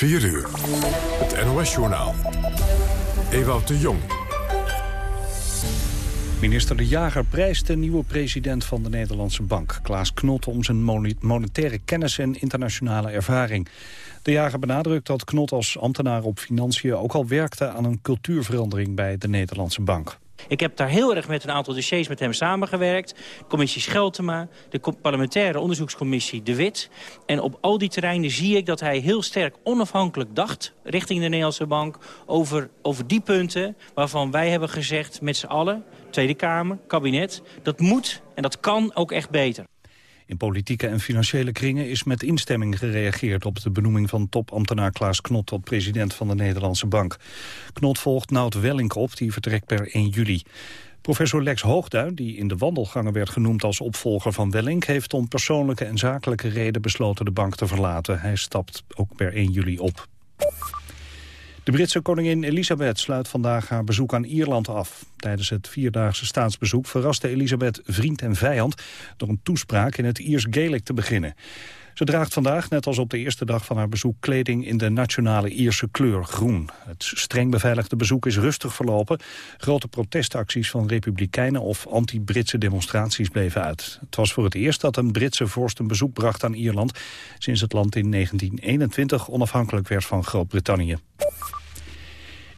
4 uur. Het NOS-journaal. Ewout de Jong. Minister De Jager prijst de nieuwe president van de Nederlandse Bank, Klaas Knot, om zijn monetaire kennis en internationale ervaring. De Jager benadrukt dat Knot als ambtenaar op financiën ook al werkte aan een cultuurverandering bij de Nederlandse Bank. Ik heb daar heel erg met een aantal dossiers met hem samengewerkt. Commissie Scheltema, de parlementaire onderzoekscommissie De Wit. En op al die terreinen zie ik dat hij heel sterk onafhankelijk dacht... richting de Nederlandse Bank over, over die punten waarvan wij hebben gezegd met z'n allen... Tweede Kamer, kabinet, dat moet en dat kan ook echt beter. In politieke en financiële kringen is met instemming gereageerd op de benoeming van topambtenaar Klaas Knot tot president van de Nederlandse Bank. Knot volgt Nout Wellink op, die vertrekt per 1 juli. Professor Lex Hoogduin, die in de wandelgangen werd genoemd als opvolger van Wellink, heeft om persoonlijke en zakelijke reden besloten de bank te verlaten. Hij stapt ook per 1 juli op. De Britse koningin Elisabeth sluit vandaag haar bezoek aan Ierland af. Tijdens het vierdaagse staatsbezoek verraste Elisabeth vriend en vijand... door een toespraak in het Iers Gaelic te beginnen. Ze draagt vandaag, net als op de eerste dag van haar bezoek... kleding in de nationale Ierse kleur groen. Het streng beveiligde bezoek is rustig verlopen. Grote protestacties van republikeinen of anti-Britse demonstraties bleven uit. Het was voor het eerst dat een Britse vorst een bezoek bracht aan Ierland... sinds het land in 1921 onafhankelijk werd van Groot-Brittannië.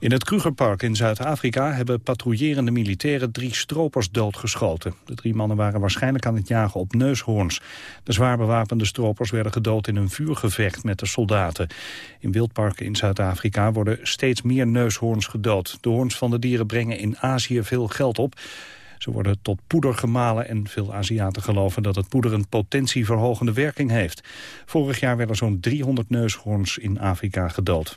In het Krugerpark in Zuid-Afrika hebben patrouillerende militairen drie stropers doodgeschoten. De drie mannen waren waarschijnlijk aan het jagen op neushoorns. De zwaar bewapende stropers werden gedood in een vuurgevecht met de soldaten. In wildparken in Zuid-Afrika worden steeds meer neushoorns gedood. De hoorns van de dieren brengen in Azië veel geld op. Ze worden tot poeder gemalen en veel Aziaten geloven dat het poeder een potentieverhogende werking heeft. Vorig jaar werden zo'n 300 neushoorns in Afrika gedood.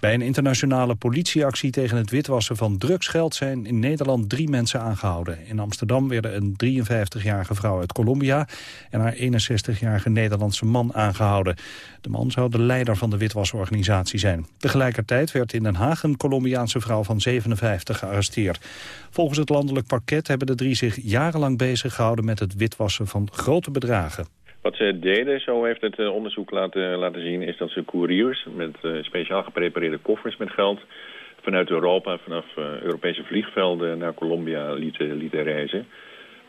Bij een internationale politieactie tegen het witwassen van drugsgeld zijn in Nederland drie mensen aangehouden. In Amsterdam werden een 53-jarige vrouw uit Colombia en haar 61-jarige Nederlandse man aangehouden. De man zou de leider van de witwasorganisatie zijn. Tegelijkertijd werd in Den Haag een Colombiaanse vrouw van 57 gearresteerd. Volgens het landelijk parket hebben de drie zich jarenlang bezig gehouden met het witwassen van grote bedragen. Wat ze deden, zo heeft het eh, onderzoek laten, laten zien, is dat ze couriers met uh, speciaal geprepareerde koffers met geld vanuit Europa, vanaf uh, Europese vliegvelden naar Colombia lieten, reizen.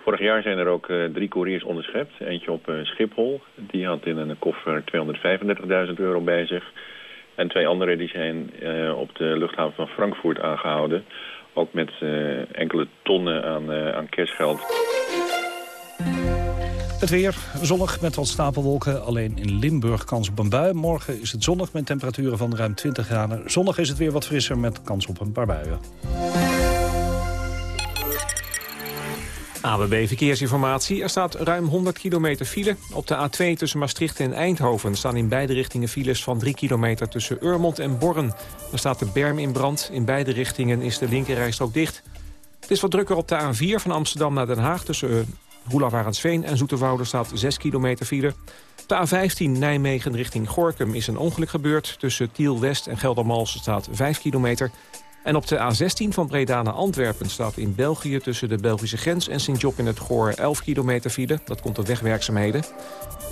Vorig jaar zijn er ook drie couriers onderschept. Eentje op Schiphol, die had in een koffer 235.000 euro bij zich. En twee anderen die zijn op de luchthaven van Frankfurt aangehouden. Ook met enkele tonnen aan, aan cashgeld. Het weer zonnig met wat stapelwolken. Alleen in Limburg kans op een bui. Morgen is het zonnig met temperaturen van ruim 20 graden. Zondag is het weer wat frisser met kans op een paar buien. ABB Verkeersinformatie. Er staat ruim 100 kilometer file. Op de A2 tussen Maastricht en Eindhoven staan in beide richtingen files van 3 kilometer tussen Urmond en Borren. Er staat de berm in brand. In beide richtingen is de linkerrijstrook dicht. Het is wat drukker op de A4 van Amsterdam naar Den Haag tussen Roelavarensveen en Zoeterwoude staat 6 kilometer file. De A15 Nijmegen richting Gorkum is een ongeluk gebeurd. Tussen Tiel-West en Geldermalsen staat 5 kilometer. En op de A16 van Breda naar Antwerpen staat in België... tussen de Belgische grens en Sint-Job in het Goor 11 kilometer file. Dat komt door wegwerkzaamheden.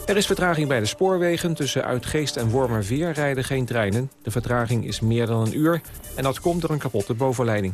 Er is vertraging bij de spoorwegen. Tussen Uitgeest en Wormerveer rijden geen treinen. De vertraging is meer dan een uur. En dat komt door een kapotte bovenleiding.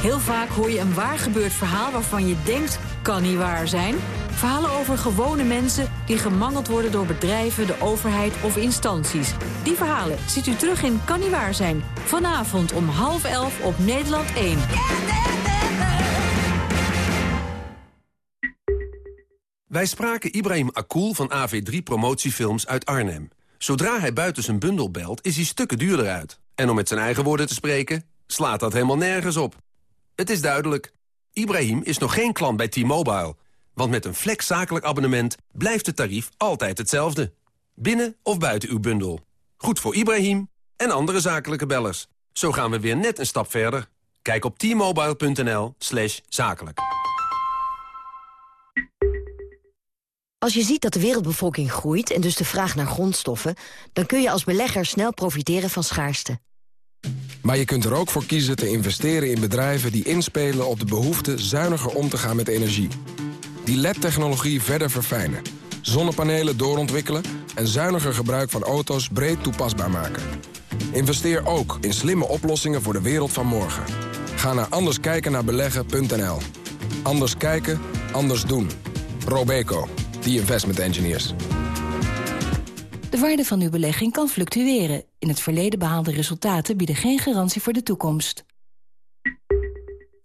Heel vaak hoor je een waar gebeurd verhaal waarvan je denkt, kan niet waar zijn. Verhalen over gewone mensen die gemangeld worden door bedrijven, de overheid of instanties. Die verhalen ziet u terug in Kan niet waar zijn. Vanavond om half elf op Nederland 1. Wij spraken Ibrahim Akul van AV3 Promotiefilms uit Arnhem. Zodra hij buiten zijn bundel belt, is hij stukken duurder uit. En om met zijn eigen woorden te spreken, slaat dat helemaal nergens op. Het is duidelijk. Ibrahim is nog geen klant bij T-Mobile. Want met een flex zakelijk abonnement blijft het tarief altijd hetzelfde. Binnen of buiten uw bundel. Goed voor Ibrahim en andere zakelijke bellers. Zo gaan we weer net een stap verder. Kijk op t-mobile.nl slash zakelijk. Als je ziet dat de wereldbevolking groeit en dus de vraag naar grondstoffen... dan kun je als belegger snel profiteren van schaarste. Maar je kunt er ook voor kiezen te investeren in bedrijven die inspelen op de behoefte zuiniger om te gaan met energie. Die LED-technologie verder verfijnen, zonnepanelen doorontwikkelen en zuiniger gebruik van auto's breed toepasbaar maken. Investeer ook in slimme oplossingen voor de wereld van morgen. Ga naar anderskijkennaarbeleggen.nl. Anders kijken, anders doen. Robeco, the investment engineers. De waarde van uw belegging kan fluctueren. In het verleden behaalde resultaten bieden geen garantie voor de toekomst.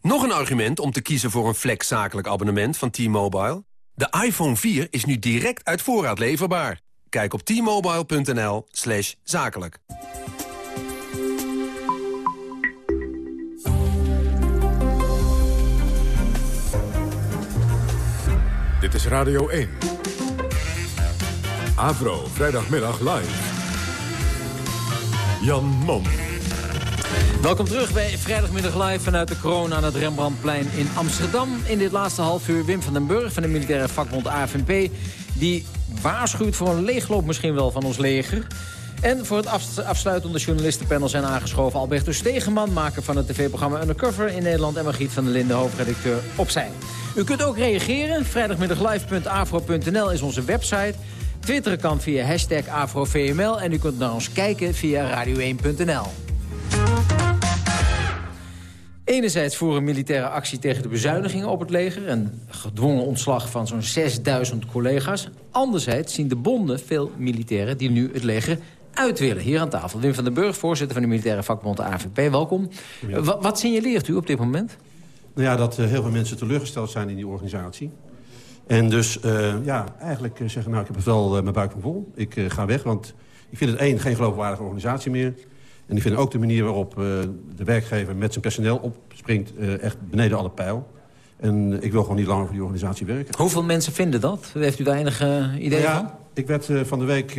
Nog een argument om te kiezen voor een flex zakelijk abonnement van T-Mobile? De iPhone 4 is nu direct uit voorraad leverbaar. Kijk op t-mobile.nl slash zakelijk. Dit is Radio 1. Avro, vrijdagmiddag live. Jan Mom. Welkom terug bij Vrijdagmiddag Live vanuit de corona aan het Rembrandtplein in Amsterdam. In dit laatste half uur Wim van den Burg van de militaire vakbond AFNP... die waarschuwt voor een leegloop misschien wel van ons leger. En voor het afsluitende journalistenpanel zijn aangeschoven... Alberto Stegeman, maker van het tv-programma Undercover in Nederland... en Margriet van der Linden, hoofdredacteur Opzij. U kunt ook reageren. Vrijdagmiddaglive.afro.nl is onze website. Twitteren kan via hashtag AfroVML. En u kunt naar ons kijken via radio1.nl. Enerzijds voeren militaire actie tegen de bezuinigingen op het leger... en gedwongen ontslag van zo'n 6000 collega's. Anderzijds zien de bonden veel militairen die nu het leger uit willen. Hier aan tafel Wim van den Burg, voorzitter van de militaire vakbond AVP. Welkom. Wat signaleert u op dit moment? Nou ja, dat uh, heel veel mensen teleurgesteld zijn in die organisatie. En dus uh, ja, eigenlijk uh, zeggen, nou, ik heb het wel mijn buik van vol. Ik ga weg, want ik vind het één, geen geloofwaardige organisatie meer. En ik vind ook de manier waarop de werkgever met zijn personeel opspringt... echt beneden alle pijl. En ik wil gewoon niet langer voor die organisatie werken. Hoeveel mensen vinden dat? Heeft u daar enig idee nou ja, van? Ik werd van de week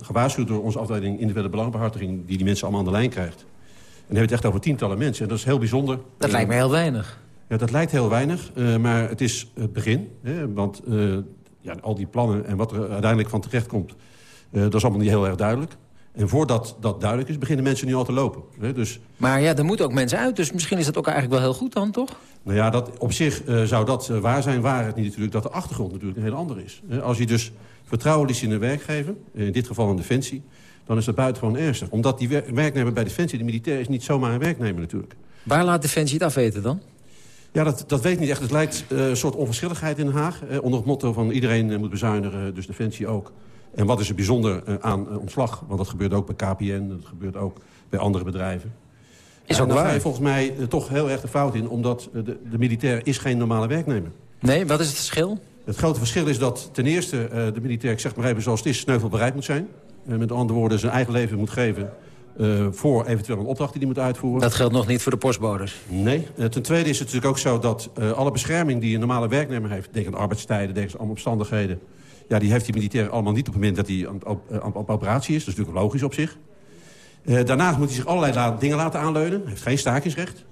gewaarschuwd door onze afdeling individuele belangbehartiging... die die mensen allemaal aan de lijn krijgt. En dan hebben we het echt over tientallen mensen. En dat is heel bijzonder. Dat lijkt me heel weinig. Ja, dat lijkt heel weinig, uh, maar het is het begin. Hè, want uh, ja, al die plannen en wat er uiteindelijk van terecht komt... Uh, dat is allemaal niet heel erg duidelijk. En voordat dat duidelijk is, beginnen mensen nu al te lopen. Hè, dus... Maar ja, er moeten ook mensen uit, dus misschien is dat ook eigenlijk wel heel goed dan, toch? Nou ja, dat, op zich zou dat waar zijn, waar het niet natuurlijk... dat de achtergrond natuurlijk een hele andere is. Hè, als je dus vertrouwen liest in een werkgever, in dit geval een Defensie... dan is dat buitengewoon ernstig. Omdat die werknemer bij Defensie, de militair, is niet zomaar een werknemer natuurlijk. Waar laat Defensie het afweten dan? Ja, dat, dat weet ik niet echt. Het lijkt uh, een soort onverschilligheid in Den Haag. Uh, onder het motto van iedereen uh, moet bezuinigen, dus Defensie ook. En wat is er bijzonder aan ontslag? Want dat gebeurt ook bij KPN, dat gebeurt ook bij andere bedrijven. Is ook waar. ga je volgens mij toch heel erg de fout in... omdat de, de militair is geen normale werknemer. Nee, wat is het verschil? Het grote verschil is dat ten eerste de militair, ik zeg maar even zoals het is... sneuvelbereid moet zijn. met andere woorden, zijn eigen leven moet geven uh, voor eventueel een opdracht die hij moet uitvoeren. Dat geldt nog niet voor de postbodes? Nee. Uh, ten tweede is het natuurlijk ook zo dat uh, alle bescherming die een normale werknemer heeft... tegen arbeidstijden, tegen alle omstandigheden... Ja, die heeft die militair allemaal niet op het moment dat hij op, op, op operatie is. Dat is natuurlijk logisch op zich. daarnaast moet hij zich allerlei la dingen laten aanleunen. Hij heeft geen stakingsrecht.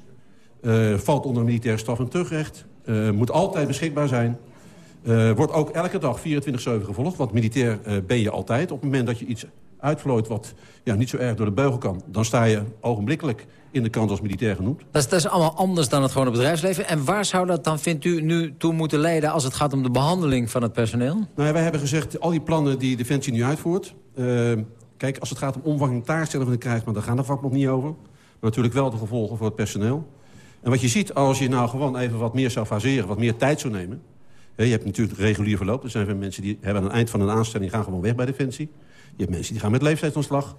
valt onder militair straf- en terugrecht. moet altijd beschikbaar zijn. wordt ook elke dag 24-7 gevolgd. Want militair ben je altijd. Op het moment dat je iets uitvlooit wat ja, niet zo erg door de beugel kan... dan sta je ogenblikkelijk in de kant als militair genoemd. Dat is, dat is allemaal anders dan het gewone bedrijfsleven. En waar zou dat dan, vindt u, nu toe moeten leiden... als het gaat om de behandeling van het personeel? Nou ja, wij hebben gezegd, al die plannen die Defensie nu uitvoert... Uh, kijk, als het gaat om omvang en taakstellen van de krijgsmacht... dan gaan de vakbond niet over. Maar natuurlijk wel de gevolgen voor het personeel. En wat je ziet, als je nou gewoon even wat meer zou faseren... wat meer tijd zou nemen... je hebt natuurlijk regulier verloop. Er zijn veel mensen die hebben aan het eind van een aanstelling... gaan gewoon weg bij Defensie. Je hebt mensen die gaan met leeftijdsontslag.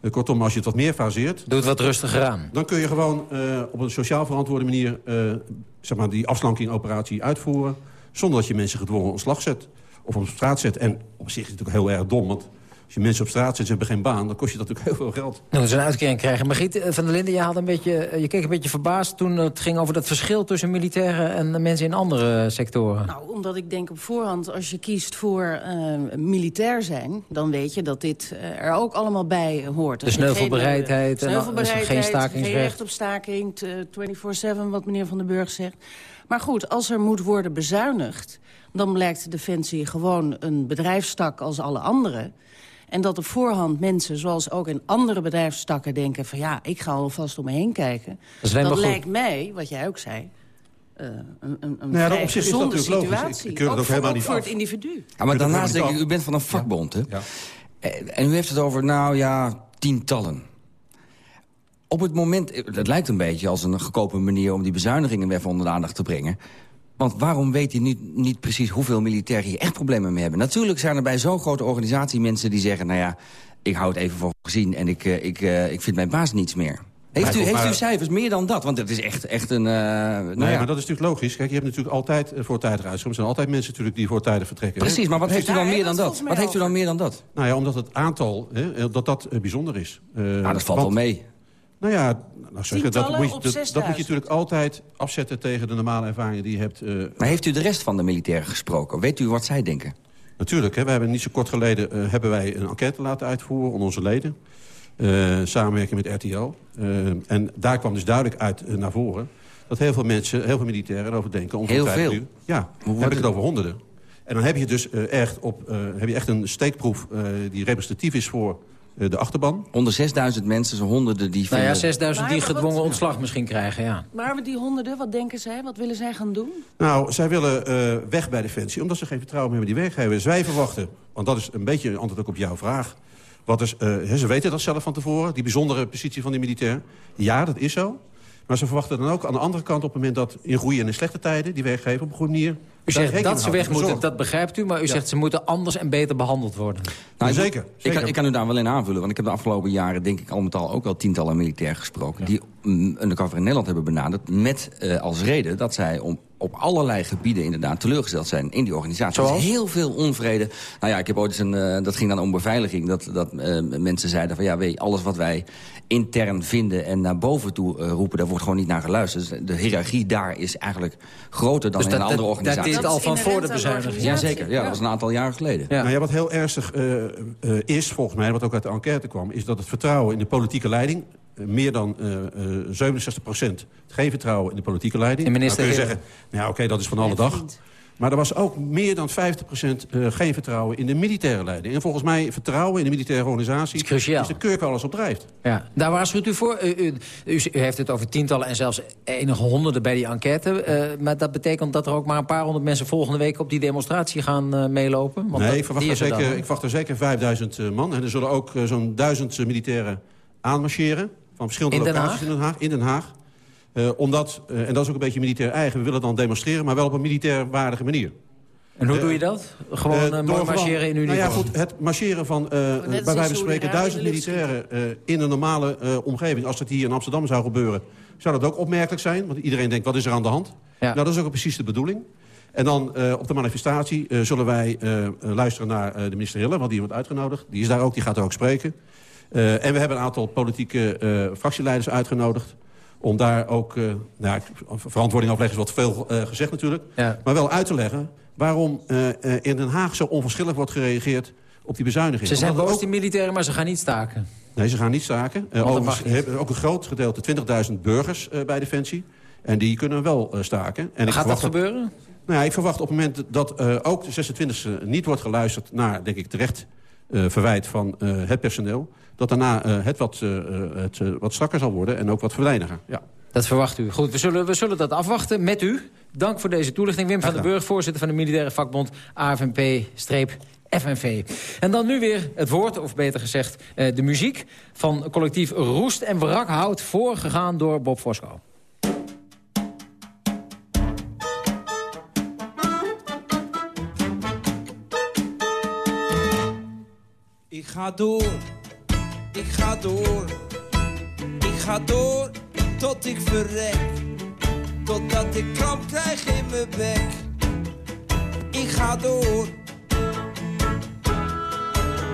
Uh, kortom, als je het wat meer faseert... Doe het wat rustiger aan. Dan kun je gewoon uh, op een sociaal verantwoorde manier... Uh, zeg maar die afslankingoperatie uitvoeren... zonder dat je mensen gedwongen ontslag zet. Of op straat zet. En op zich is het natuurlijk heel erg dom. Want Als je mensen op straat zet, ze hebben geen baan... dan kost je dat natuurlijk heel veel geld. Nou, ze een uitkering krijgen. Margriet eh, van der Linden, je, had een beetje, eh, je keek een beetje verbaasd... toen het ging over dat verschil tussen militairen en mensen in andere sectoren. Nou, omdat ik denk op voorhand, als je kiest voor uh, militair zijn... dan weet je dat dit er ook allemaal bij hoort. De sneuvelbereidheid, geen, sneuvelbereidheid en geen stakingsrecht. Geen recht op staking, 24-7, wat meneer Van den Burg zegt. Maar goed, als er moet worden bezuinigd... dan blijkt Defensie gewoon een bedrijfstak als alle anderen... En dat op voorhand mensen, zoals ook in andere bedrijfstakken... denken van ja, ik ga alvast om me heen kijken. Dat, lijkt mij, wat jij ook zei... Uh, een, een, een nou ja, zich gezonde dat situatie. Logisch. Ik, ik keur het ook, ook helemaal voor, niet voor het individu. Ja, maar daarnaast denk ik, u bent van een vakbond, hè? Ja. Eh, en u heeft het over, nou ja, tientallen. Op het moment, het lijkt een beetje als een goedkope manier... om die bezuinigingen weer onder de aandacht te brengen. Want waarom weet hij niet, niet precies hoeveel militairen hier echt problemen mee hebben? Natuurlijk zijn er bij zo'n grote organisatie mensen die zeggen... nou ja, ik hou het even voor gezien en ik, eh, ik, uh, ik vind mijn baas niets meer. Heeft u, heeft u cijfers meer dan dat? Want het is echt, echt een... Uh, nou nee, ja. maar dat is natuurlijk logisch. Kijk, je hebt natuurlijk altijd voortijdig uitzien. Er zijn altijd mensen natuurlijk die voortijdig vertrekken. Precies, maar wat heeft u dan meer dan dat? Wat heeft u dan meer dan dat? Nou ja, omdat het aantal, hè, dat dat bijzonder is. nou, dat valt wel mee. Nou ja, nou zeg, dat, moet je, dat, dat, moet je natuurlijk altijd afzetten tegen de normale ervaringen die je hebt. Uh... Maar heeft u de rest van de militairen gesproken? Weet u wat zij denken? Natuurlijk, hè, we hebben niet zo kort geleden uh, hebben wij een enquête laten uitvoeren onder onze leden. Uh, samenwerking met RTL. en daar kwam dus duidelijk uit naar voren dat heel veel mensen, heel veel militairen erover denken. Om heel veel? ja, dan heb ik het over honderden. En dan heb je dus echt, op, heb je echt een steekproef die representatief is voor eh, de achterban. Onder 6000 mensen, zo honderden die... Nou ja, 6000 die gedwongen ontslag misschien krijgen, ja. Maar die honderden, wat denken zij? Wat willen zij gaan doen? Nou, zij willen uh, weg bij Defensie, omdat ze geen vertrouwen meer hebben die werkgevers. Wij verwachten, want dat is een beetje een antwoord ook op jouw vraag... Wat is, uh, ze weten dat zelf van tevoren, die bijzondere positie van die militair. Ja, dat is zo. Maar ze verwachten dan ook aan de andere kant op het moment dat in goede en in slechte tijden... die werkgever op een goede manier u zegt dat ze weg moeten, dat begrijpt u. Maar u zegt ze moeten anders en beter behandeld worden. Nou, zeker. Ik, kan, ik, kan, u daar wel in aanvullen. Want ik heb de afgelopen jaren denk ik al met al ook wel tientallen militairen gesproken. Die mm, undercover in Nederland hebben benaderd. Met uh, als reden dat zij om, op allerlei gebieden inderdaad teleurgesteld zijn in die organisatie. Zoals? heel veel onvrede. Nou ja, ik heb ooit eens een, uh, dat ging dan om beveiliging. Dat, dat uh, mensen zeiden van ja, weet alles wat wij intern vinden en naar boven toe uh, roepen, daar wordt gewoon niet naar geluisterd. Dus de hiërarchie daar is eigenlijk groter dan dus in een andere organisatie is al van voor de bezuiniging. Jazeker, ja, dat was een aantal jaren geleden. Ja. Nou ja, wat heel ernstig uh, uh, is, volgens mij, wat ook uit de enquête kwam... is dat het vertrouwen in de politieke leiding meer dan 67 procent. Geen vertrouwen in de politieke leiding. Minister dan kun je zeggen, nou, oké, okay, dat is van alle dag. Maar er was ook meer dan 50% uh, geen vertrouwen in de militaire leiding. En volgens mij vertrouwen in de militaire organisatie... is, cruciaal. is de kurk alles op drijft. Ja, daar waarschuwt u voor. U, u, u, heeft het over tientallen en zelfs enige honderden bij die enquête. Uh, maar dat betekent dat er ook maar een paar honderd mensen... volgende week op die demonstratie gaan uh, meelopen? Want nee, dat, ik, verwacht er zeker, ik verwacht er zeker 5000 man. En er zullen ook zo'n duizend militairen aanmarcheren. Van verschillende in locaties in Den Haag. In Den Haag. Uh, omdat, uh, en dat is ook een beetje militair eigen... we willen dan demonstreren, maar wel op een militair waardige manier. En hoe uh, doe je dat? Gewoon uh, marcheren in uniform? Nou ja, goed, het marcheren van, bij wijze van spreken, duizend militairen in een normale omgeving. Als dat hier in Amsterdam zou gebeuren, zou dat ook opmerkelijk zijn. Want iedereen denkt, wat is er aan de hand? Ja. Nou, dat is ook precies de bedoeling. En dan op de manifestatie zullen wij luisteren naar de minister Hille... want die wordt uitgenodigd. Die is daar ook, die gaat er ook spreken. En we hebben een aantal politieke fractieleiders uitgenodigd om daar ook, uh, nou, verantwoording afleggen is wat veel uh, gezegd natuurlijk... Ja. maar wel uit te leggen waarom uh, in Den Haag zo onverschillig wordt gereageerd op die bezuiniging. Ze zijn boos, ook... die militairen, maar ze gaan niet staken. Nee, ze gaan niet staken. overigens hebben ook een groot gedeelte, 20.000 burgers bij Defensie. En die kunnen wel staken. En gaat dat gebeuren? Nou ja, ik verwacht op het moment dat ook de 26e niet wordt geluisterd... naar, denk ik, terecht verwijt van het personeel dat daarna uh, het, wat, uh, het uh, wat strakker zal worden en ook wat verleiniger. Ja. Dat verwacht u. Goed, we zullen, we zullen dat afwachten met u. Dank voor deze toelichting. Wim van den Burg, voorzitter van de militaire vakbond AFNP-FNV. En dan nu weer het woord, of beter gezegd de muziek... van collectief Roest en Wrakhout, voorgegaan door Bob Fosco. Ik ga door ik ga door, ik ga door tot ik verrek. Totdat ik kramp krijg in mijn bek. Ik ga door.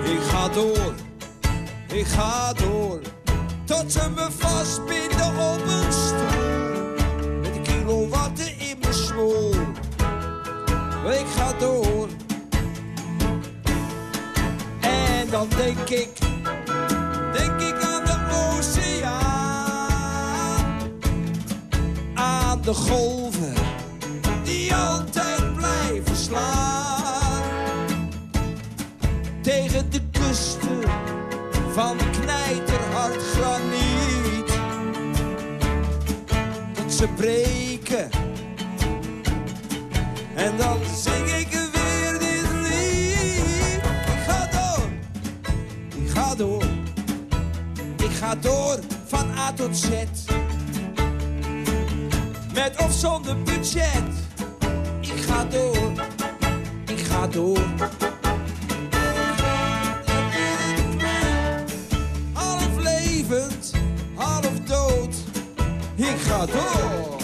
Ik ga door, ik ga door, tot ze me vastbinden op een stoel. Met een kilo watten in mijn smoel. Ik ga door. En dan denk ik, de golven die altijd blijven slaan. Tegen de kusten van knijterhard graniet. Dat ze breken. En dan zing ik weer dit lied. Ik ga door, ik ga door. Ik ga door van A tot Z. Met of zonder budget. Ik ga door, ik ga door. Half levend, half dood. Ik ga door.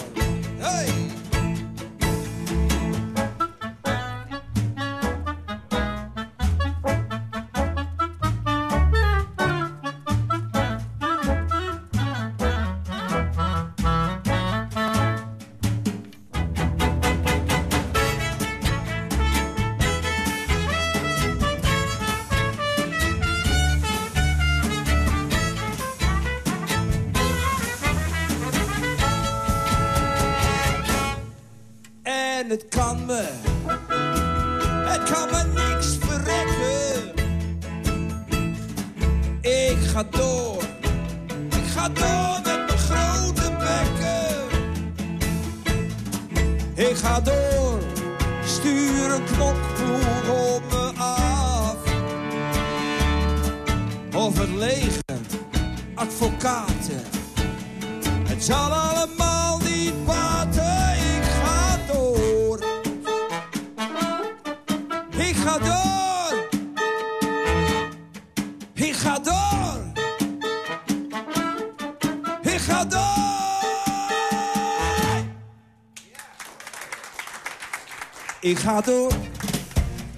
Ik ga door.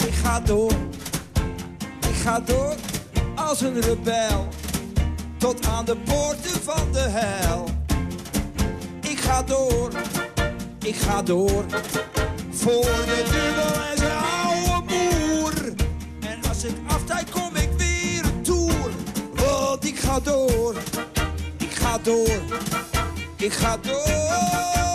Ik ga door. Ik ga door als een rebel. Tot aan de poorten van de hel. Ik ga door. Ik ga door. Voor de duivel en zijn oude moer. En als ik aftijd kom ik weer een tour. Want ik ga door. Ik ga door. Ik ga door.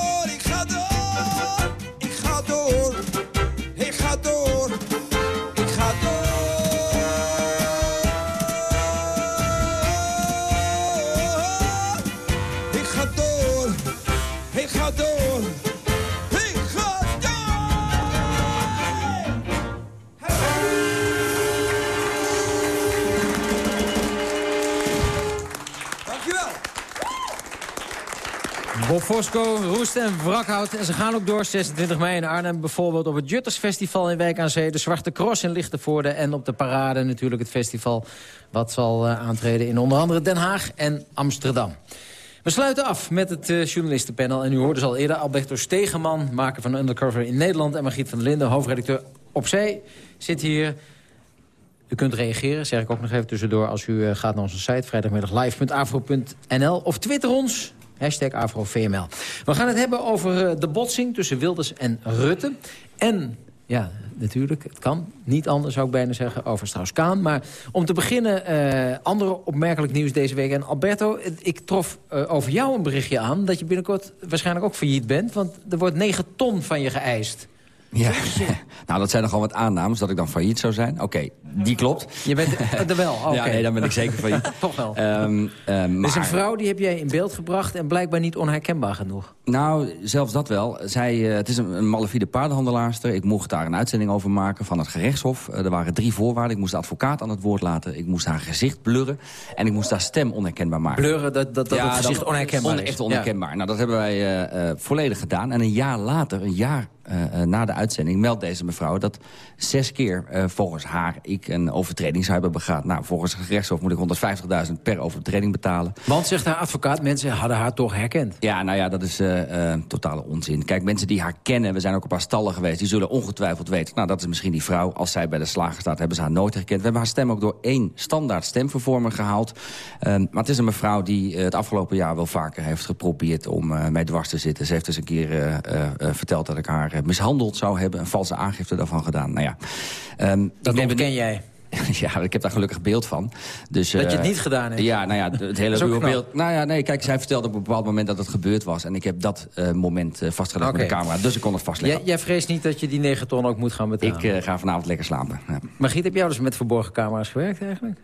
Fosco, Roest en Wrakhout. En ze gaan ook door 26 mei in Arnhem. Bijvoorbeeld op het Juttersfestival in Wijk aan Zee. De Zwarte Cross in Lichtenvoorde. En op de Parade natuurlijk het festival. Wat zal eh, aantreden in onder andere Den Haag en Amsterdam. We sluiten af met het eh, journalistenpanel. En u hoorde ze al eerder Alberto Stegeman, maker van Undercover in Nederland... en Margriet van der Linden, hoofdredacteur Opzij, zit hier... U kunt reageren, zeg ik ook nog even tussendoor... als u eh, gaat naar onze site vrijdagmiddaglive.afro.nl of twitter ons, hashtag AfroVML. We gaan het hebben over eh, de botsing tussen Wilders en Rutte. En, ja, natuurlijk, het kan niet anders, zou ik bijna zeggen, over Strauss-Kaan. Maar om te beginnen, eh andere opmerkelijk nieuws deze week. En Alberto, ik trof eh, over jou een berichtje aan... dat je binnenkort waarschijnlijk ook failliet bent... want er wordt 9 ton van je geëist. Ja, nou dat zijn nogal wat aannames dat ik dan failliet zou zijn. Oké, die klopt. Je bent er wel, oké. Ja, nee, dan ben ik zeker failliet. Toch wel. Ehm, Er is een vrouw, die heb jij in beeld gebracht... en blijkbaar niet onherkenbaar genoeg. Nou, zelfs dat wel. Zij, eh, het is een, een malafide paardenhandelaarster. Ik mocht daar een uitzending over maken van het gerechtshof. Eh, er waren drie voorwaarden. Ik moest de advocaat aan het woord laten. Ik moest haar gezicht blurren. En ik moest haar stem onherkenbaar maken. Blurren, dat, dat, dat het gezicht onherkenbaar on- is. Echt onherkenbaar. Nou, dat hebben wij eh, eh, volledig gedaan. En een jaar later, een jaar uh, na de uitzending meldt deze mevrouw... dat zes keer uh, volgens haar ik een overtreding zou hebben begaan. Nou, volgens het gerechtshof moet ik 150.000 per overtreding betalen. Want, zegt haar advocaat, mensen hadden haar toch herkend. Ja, nou ja, dat is totale onzin. Kijk, mensen die haar kennen, we zijn ook op haar stallen geweest... die zullen ongetwijfeld weten, nou, dat is misschien die vrouw. Als zij bij de slager staat, hebben ze haar nooit herkend. We hebben haar stem ook door één standaard stemvervormer gehaald. Ehm, maar het is een mevrouw die het afgelopen jaar wel vaker heeft geprobeerd... om mij dwars te zitten. Ze heeft eens een keer verteld dat ik haar mishandeld zou hebben. Een valse aangifte daarvan gedaan. Nou ja, um, dat ken jij? Ja, ik heb daar gelukkig beeld van. Dus, dat je het eh, niet gedaan hebt? Ja, nou ja, het hele ruwe beeld. Nou ja, nee, kijk, zij vertelde op een bepaald moment dat het gebeurd was. En ik heb dat uh, moment uh, vastgelegd met de camera. Dus ik kon het vastleggen. Jij, jij vreest niet dat je die 9 ton ook moet gaan betalen? Ik ga vanavond lekker slapen. Ja. Margriet, heb jij dus met verborgen camera's gewerkt eigenlijk?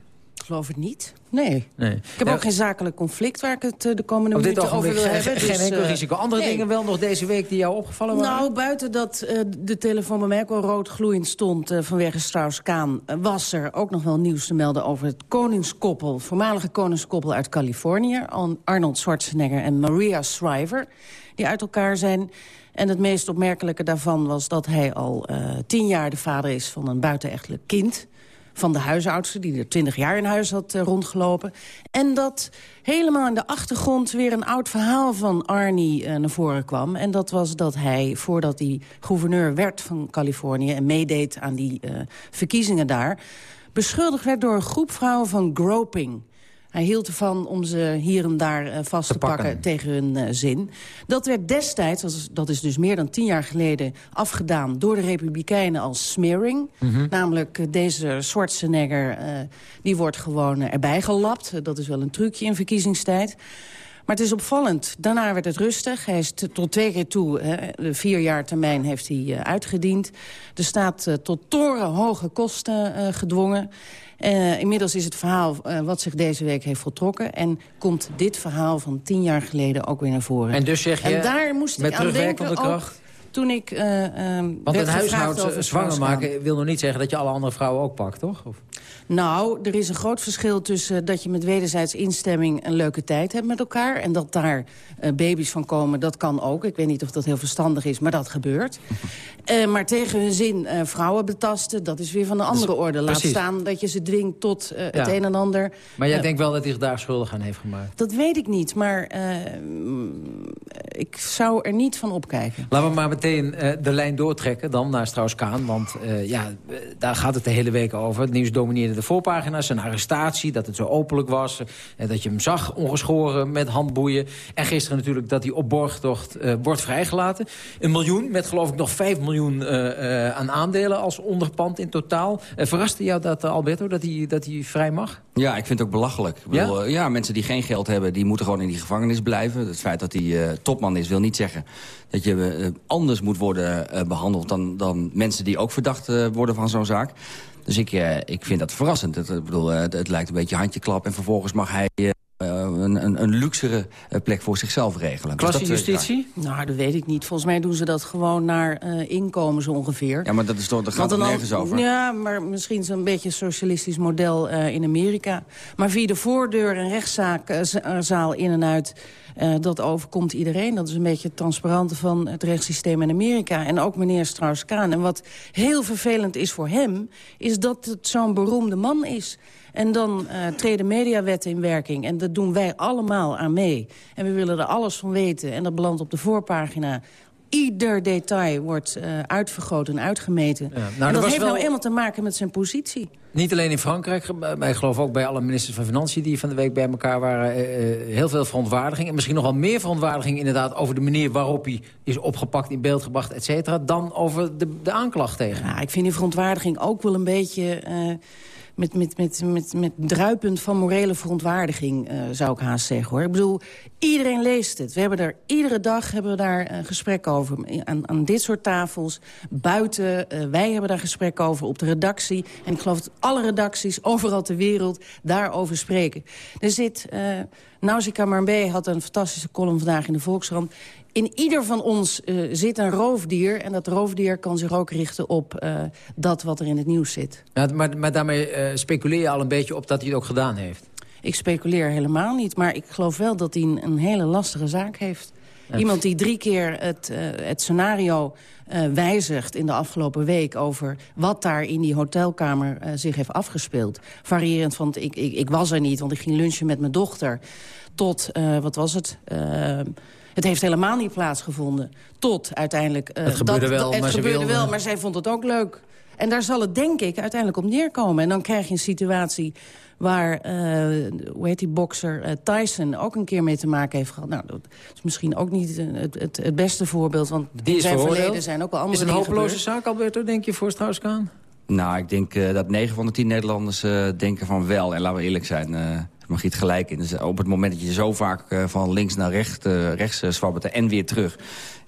Ik geloof het niet. Nee. nee. Ik heb ook geen zakelijk conflict waar ik het eh, de komende minuten over wil hebben. Geen dus, enkel uh, risico. Andere dingen wel nog deze week die jou opgevallen waren? Nou, buiten dat uh, de telefoon bij mij ook al rood gloeiend stond... vanwege Strauss-Kaan... was er ook nog wel nieuws te melden over het koningskoppel... voormalige koningskoppel uit Californië... Arnold Schwarzenegger en Maria Shriver... die uit elkaar zijn... En het meest opmerkelijke daarvan was dat hij al tien jaar de vader is van een buitenechtelijk kind van de huisartsen... die er twintig jaar in huis had uh, rondgelopen. En dat helemaal in de achtergrond weer een oud verhaal van Arnie uh, naar voren kwam. En dat was dat hij, voordat hij gouverneur werd van Californië... en meedeed aan die uh, verkiezingen daar... beschuldigd werd door een groep vrouwen van groping... Hij hield ervan om ze hier en daar uh, vast te, pakken. tegen hun uh, zin. Dat werd destijds, dat is, dus meer dan tien jaar geleden... afgedaan door de Republikeinen als smearing. Mm -hmm. Namelijk uh, deze Schwarzenegger, die wordt gewoon erbij gelapt. dat is wel een trucje in verkiezingstijd. Maar het is opvallend. Daarna werd het rustig. Hij is tot twee keer toe, hè, vier jaar termijn heeft hij uh, uitgediend. Er staat uh, tot torenhoge kosten uh, gedwongen. Uh, inmiddels is het verhaal uh, wat zich deze week heeft voltrokken... en komt dit verhaal van tien jaar geleden ook weer naar voren. En dus zeg je, en daar moest met terugwerkende kracht... Toen ik uh, Want een huishouden zwanger maken wil nog niet zeggen dat je alle andere vrouwen ook pakt, toch? Of? Nou, er is een groot verschil tussen dat je met wederzijds instemming... een leuke tijd hebt met elkaar. En dat daar uh, baby's van komen, dat kan ook. Ik weet niet of dat heel verstandig is, maar dat gebeurt. uh, maar tegen hun zin uh, vrouwen betasten, dat is weer van een andere orde. Laat Precies. staan dat je ze dwingt tot ja. het een en ander. Maar jij denkt wel dat hij zich daar schuldig aan heeft gemaakt? Dat weet ik niet, maar ik zou er niet van opkijken. Laten we maar meteen de lijn doortrekken dan naar Strauss-Kaan. Want ja, daar gaat het de hele week over. Het nieuws domineerde de voorpagina's, zijn arrestatie, dat het zo openlijk was. Eh, dat je hem zag ongeschoren met handboeien. En gisteren natuurlijk dat hij op borgtocht uh, wordt vrijgelaten. Een miljoen, met geloof ik nog 5 miljoen uh, aan aandelen als onderpand in totaal. verraste jou dat, Alberto, dat hij, dat hij vrij mag? Ja, ik vind het ook belachelijk. Ik bedoel, ja? ja? mensen die geen geld hebben, die moeten gewoon in die gevangenis blijven. Het feit dat hij topman is, wil niet zeggen dat je anders moet worden behandeld... Dan, dan mensen die ook verdacht worden van zo'n zaak. Dus ik, uh, ik vind dat verrassend. Het, ik bedoel, het, het, lijkt een beetje handjeklap en vervolgens mag hij... Uh, een, een, een, luxere plek voor zichzelf regelen. Klasse dus justitie? Ja. Nou, dat weet ik niet. Volgens mij doen ze dat gewoon naar uh, inkomen zo ongeveer. Ja, maar dat, is toch, daar gaat het nergens over. Ja, maar misschien zo'n beetje een socialistisch model in Amerika. Maar via de voordeur een rechtszaal in en uit... Uh, dat overkomt iedereen. Dat is een beetje het transparante van het rechtssysteem in Amerika. En ook meneer Strauss-Kaan. En wat heel vervelend is voor hem... is dat het zo'n beroemde man is. En dan uh, treden mediawetten in werking. En dat doen wij allemaal aan mee. En we willen er alles van weten. En dat belandt op de voorpagina ieder detail wordt uh, uitvergroot en uitgemeten. Ja, nou, en dat heeft wel... nou eenmaal te maken met zijn positie. Niet alleen in Frankrijk, maar ik geloof ook bij alle ministers van Financiën... die van de week bij elkaar waren, uh, heel veel verontwaardiging. En misschien nog wel meer verontwaardiging inderdaad... over de manier waarop hij is opgepakt, in beeld gebracht, et cetera... dan over de, de aanklacht tegen Ja, ik vind die verontwaardiging ook wel een beetje... Uh, met, met, met, met, met druipend van morele verontwaardiging, uh, zou ik haast zeggen. hoor. Ik bedoel, iedereen leest het. We hebben er iedere dag hebben we daar een gesprek over. Aan, aan dit soort tafels, buiten. Uh, wij hebben daar gesprek over op de redactie. En ik geloof dat alle redacties overal ter wereld daarover spreken. Er zit... Uh, Nausicaa Marbe had een fantastische column vandaag in de Volkskrant in ieder van ons uh, zit een roofdier. En dat roofdier kan zich ook richten op uh, dat wat er in het nieuws zit. Ja, maar, maar daarmee uh, speculeer je al een beetje op dat hij het ook gedaan heeft? Ik speculeer helemaal niet. Maar ik geloof wel dat hij een, een hele lastige zaak heeft. Iemand die drie keer het, het scenario wijzigt in de afgelopen week... over wat daar in die hotelkamer zich heeft afgespeeld. Variërend van, ik, ik, ik was er niet, want ik ging lunchen met mijn dochter... tot, wat was het... Het heeft helemaal niet plaatsgevonden. Tot uiteindelijk... Uh, het gebeurde dat, wel, het maar gebeurde wel, maar zij vond het ook leuk. En daar zal het denk ik uiteindelijk op neerkomen. En dan krijg je een situatie waar, uh, hoe heet die bokser, uh, Tyson ook een keer mee te maken heeft gehad. Nou, dat is misschien ook niet het, het, het beste voorbeeld, want die in zijn verleden zijn ook wel andere Is het een hopeloze gebeurd. zaak, Alberto, denk je, voor Strauss-Kaan? Nou, ik denk uh, dat 9 van de 10 Nederlanders uh, denken van wel. En laten we eerlijk zijn, Magiet gelijk in. Dus op het moment dat je zo vaak van links naar recht, rechts zwabbert en weer terug...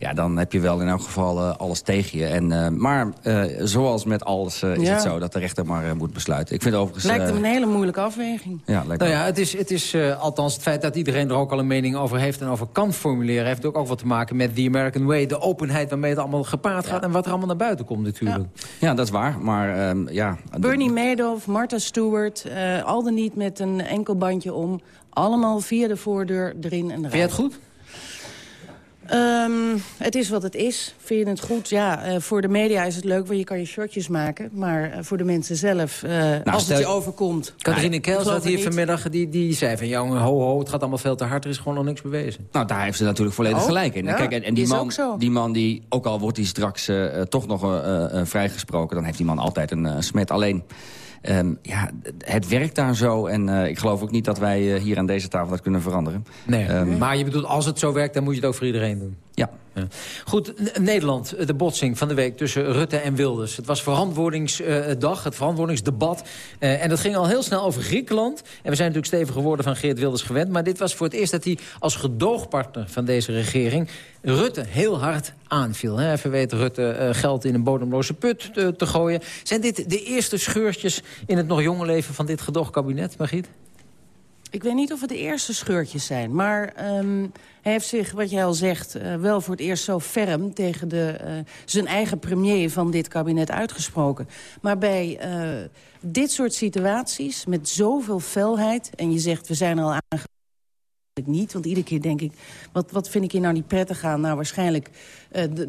ja, dan heb je wel in elk geval alles tegen je. En, maar zoals met alles is Ja. het zo dat de rechter maar moet besluiten. Ik vind overigens... Lijkt hem een hele moeilijke afweging. ja, lijkt Nou ja, het is, het is uh, althans het feit dat iedereen er ook al een mening over heeft... en over kan formuleren, heeft ook, ook wat te maken met the American way. De openheid waarmee het allemaal gepaard gaat... en wat er allemaal naar buiten komt natuurlijk. Ja, dat is waar. Maar ehm, ja... Bernie Madoff, Martha Stewart, eh, al dan niet met een enkel bandje om. Allemaal via de voordeur erin en eruit. Vind je het goed? Ehm, het is wat het is. Vind je het goed? Ja, eh, voor de media is het leuk, want je kan je shortjes maken. Maar eh, voor de mensen zelf, eh, als stel het je overkomt... Keil geloof zat hier niet. vanmiddag, die, die zei van... jongen, ho, ho, het gaat allemaal veel te hard, er is gewoon nog niks bewezen. Nou, daar heeft ze natuurlijk volledig Oh, gelijk in. ja, Kijk, en, en die, man, die man, die, ook al wordt hij straks toch nog vrijgesproken... dan heeft die man altijd een smet. Alleen, ehm, ja, het werkt daar zo. En eh, ik geloof ook niet dat wij eh, hier aan deze tafel dat kunnen veranderen. Nee, Ehm, maar je bedoelt, als het zo werkt, dan moet je het ook voor iedereen doen. Ja. Goed, Nederland, de botsing van de week tussen Rutte en Wilders. Het was verantwoordingsdag, het verantwoordingsdebat. Eh, en dat ging al heel snel over Griekenland. En we zijn natuurlijk stevige woorden van Geert Wilders gewend. Maar dit was voor het eerst dat hij als gedoogpartner van deze regering... Rutte heel hard aanviel. Even weten Rutte eh, geld in een bodemloze put eh, te gooien. Zijn dit de eerste scheurtjes in het nog jonge leven van dit gedoogkabinet, Margriet? Ik weet niet of het de eerste scheurtjes zijn. Maar ehm, hij heeft zich, wat jij al zegt, eh, wel voor het eerst zo ferm... tegen de, eh, zijn eigen premier van dit kabinet uitgesproken. Maar bij eh, dit soort situaties, met zoveel felheid... en je zegt, we zijn al aange niet, want iedere keer denk ik... wat, wat vind ik hier nou niet prettig aan? Nou, waarschijnlijk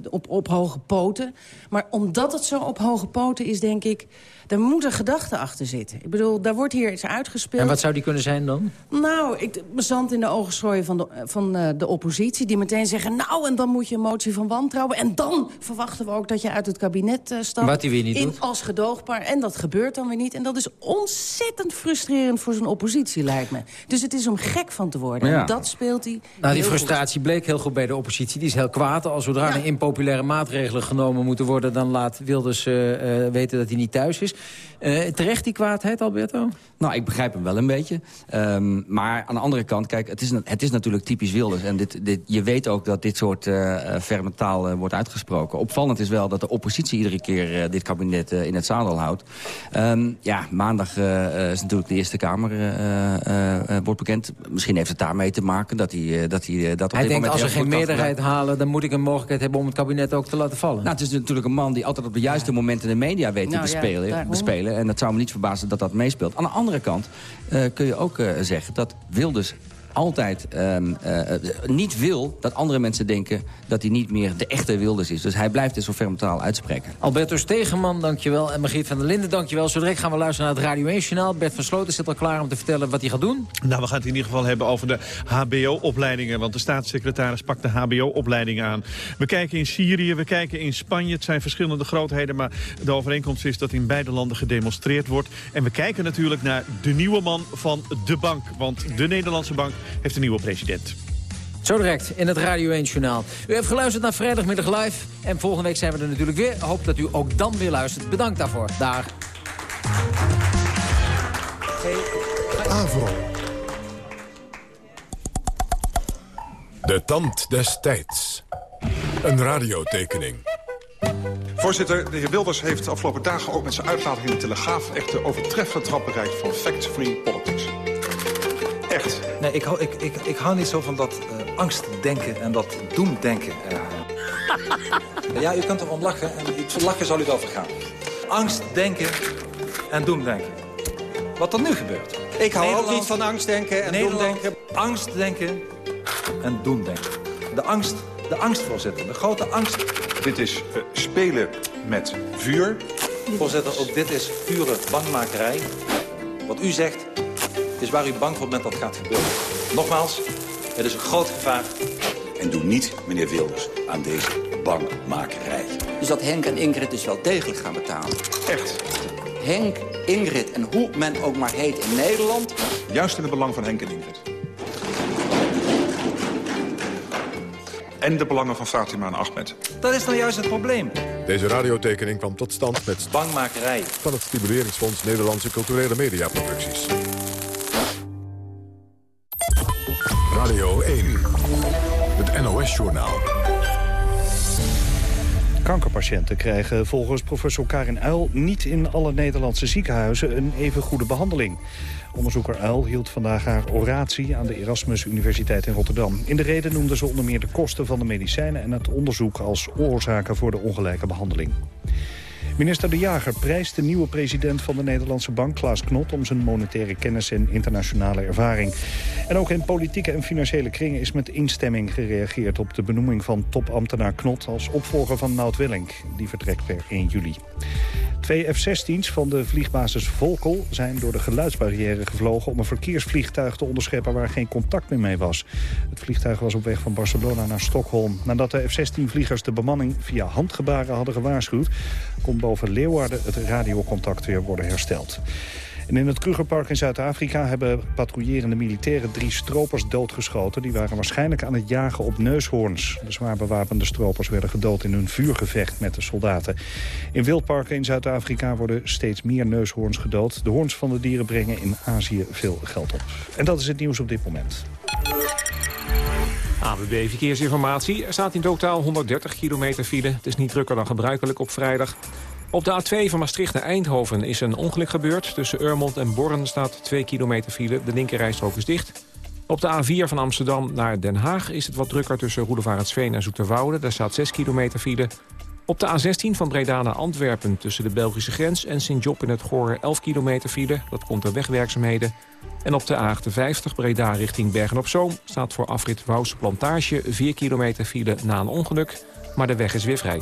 op, op hoge poten. Maar omdat het zo op hoge poten is, denk ik... daar moet een gedachte achter zitten. Ik bedoel, daar wordt hier iets uitgespeeld. En wat zou die kunnen zijn dan? Nou, ik, zand in de ogen strooien van, de, van eh, de oppositie... die meteen zeggen, nou, en dan moet je een motie van wantrouwen... en dan verwachten we ook dat je uit het kabinet eh, stapt. Wat hij weer niet in, doet. Als gedoogpaar. En dat gebeurt dan weer niet. En dat is ontzettend frustrerend voor zijn oppositie, lijkt me. Dus het is om gek van te worden. Ja. En dat speelt hij Nou, die goed. frustratie bleek heel goed bij de oppositie. Die is heel kwaad. Als zodra er impopulaire maatregelen genomen moeten worden... dan laat Wilders eh, weten dat hij niet thuis is. Eh, terecht die kwaadheid, Alberto? Nou, ik begrijp hem wel een beetje. Ehm, maar aan de andere kant, kijk, het is, het is natuurlijk typisch Wilders. En dit, dit, je weet ook dat dit soort eh, eh, ferme taal eh, wordt uitgesproken. Opvallend is wel dat de oppositie iedere keer eh, dit kabinet eh, in het zadel houdt. Ehm, ja, maandag eh, eh, is natuurlijk de Eerste Kamer eh, eh, eh, wordt bekend. Misschien heeft het daarmee te maken dat hij, eh, dat, hij, eh, dat op Hij denkt, als heel geen kan meerderheid halen... dan moet ik een mogelijkheid hebben om het kabinet ook te laten vallen. nou, het is natuurlijk een man die altijd op de juiste momenten de media weet te Nou ja, bespelen, bespelen. En dat zou me niet verbazen dat dat meespeelt. Aan de andere kant eh, kun je ook eh, zeggen dat Wilders altijd ehm, eh, eh, niet wil dat andere mensen denken dat hij niet meer de echte Wilders is. Dus hij blijft dit zo ferm taal uitspreken. Alberto Stegeman, dankjewel. En Margriet van der Linden, dankjewel. Zo direct gaan we luisteren naar het Radio 1-journaal. Bert van Sloten zit al klaar om te vertellen wat hij gaat doen. Nou, we gaan het in ieder geval hebben over de hbo-opleidingen. Want de staatssecretaris pakt de hbo-opleidingen aan. We kijken in Syrië, we kijken in Spanje. Het zijn verschillende grootheden, maar de overeenkomst is dat in beide landen gedemonstreerd wordt. En we kijken natuurlijk naar de nieuwe man van de bank. Want de Nederlandse bank heeft een nieuwe president. Zo direct in het Radio 1-journaal. U heeft geluisterd naar Vrijdagmiddag Live. En volgende week zijn we er natuurlijk weer. Hoop dat u ook dan weer luistert. Bedankt daarvoor. Daar. Avro. De tand des tijds. Een radiotekening. Voorzitter, de heer Wilders heeft de afgelopen dagen ook met zijn uitlating in de Telegraaf... echt de overtreffende trap bereikt van fact-free politics. Echt. Nee, ik hou, ik, ik, ik hou niet zo van dat eh, angstdenken en dat doemdenken. eh. ja, u kunt ervan lachen en het lachen zal u wel vergaan. Angstdenken en doemdenken. Wat er nu gebeurt. Ik hou ook niet van angstdenken en Nederland- doemdenken. Angstdenken en doemdenken. De angst, de angst, voorzitter. De grote angst. Dit is uh, spelen met vuur. Voorzitter, ook dit is pure bangmakerij. Wat u zegt, is waar u bang voor bent dat gaat gebeuren. Nogmaals, het is een groot gevaar. En doe niet, meneer Wilders, aan deze bangmakerij. Dus dat Henk en Ingrid dus wel degelijk gaan betalen. Echt? Henk, Ingrid en hoe men ook maar heet in Nederland. Juist in het belang van Henk en Ingrid. En de belangen van Fatima en Ahmed. Dat is nou juist het probleem. Deze radiotekening kwam tot stand met... Bangmakerij. Van het Stimuleringsfonds Nederlandse Culturele Mediaproducties. Kankerpatiënten krijgen volgens professor Karin Uil... niet in alle Nederlandse ziekenhuizen een even goede behandeling. Onderzoeker Uil hield vandaag haar oratie aan de Erasmus Universiteit in Rotterdam. In de reden noemde ze onder meer de kosten van de medicijnen... en het onderzoek als oorzaken voor de ongelijke behandeling. Minister De Jager prijst de nieuwe president van de Nederlandse Bank, Klaas Knot... om zijn monetaire kennis en internationale ervaring. En ook in politieke en financiële kringen is met instemming gereageerd... op de benoeming van topambtenaar Knot als opvolger van Nout Welling. Die vertrekt per 1 juli. Twee F-16's van de vliegbasis Volkel zijn door de geluidsbarrière gevlogen... om een verkeersvliegtuig te onderscheppen waar geen contact meer mee was. Het vliegtuig was op weg van Barcelona naar Stockholm. Nadat de F-16-vliegers de bemanning via handgebaren hadden gewaarschuwd... kon boven Leeuwarden het radiocontact weer worden hersteld. En in het Krugerpark in Zuid-Afrika hebben patrouillerende militairen drie stropers doodgeschoten. Die waren waarschijnlijk aan het jagen op neushoorns. De zwaar bewapende stropers werden gedood in hun vuurgevecht met de soldaten. In wildparken in Zuid-Afrika worden steeds meer neushoorns gedood. De hoorns van de dieren brengen in Azië veel geld op. En dat is het nieuws op dit moment. AWB Verkeersinformatie. Er staat in totaal 130 kilometer file. Het is niet drukker dan gebruikelijk op vrijdag. Op de A2 van Maastricht naar Eindhoven is een ongeluk gebeurd. Tussen Urmond en Borren staat 2 kilometer file. De linkerrijstrook is dicht. Op de A4 van Amsterdam naar Den Haag is het wat drukker tussen Roedevaartsveen en Zoeterwoude. Daar staat 6 kilometer file. Op de A16 van Breda naar Antwerpen tussen de Belgische grens en Sint-Job in het Goor 11 kilometer file. Dat komt door wegwerkzaamheden. En op de A58 Breda richting Bergen-op-Zoom staat voor afrit Wouwse Plantage 4 kilometer file na een ongeluk. Maar de weg is weer vrij.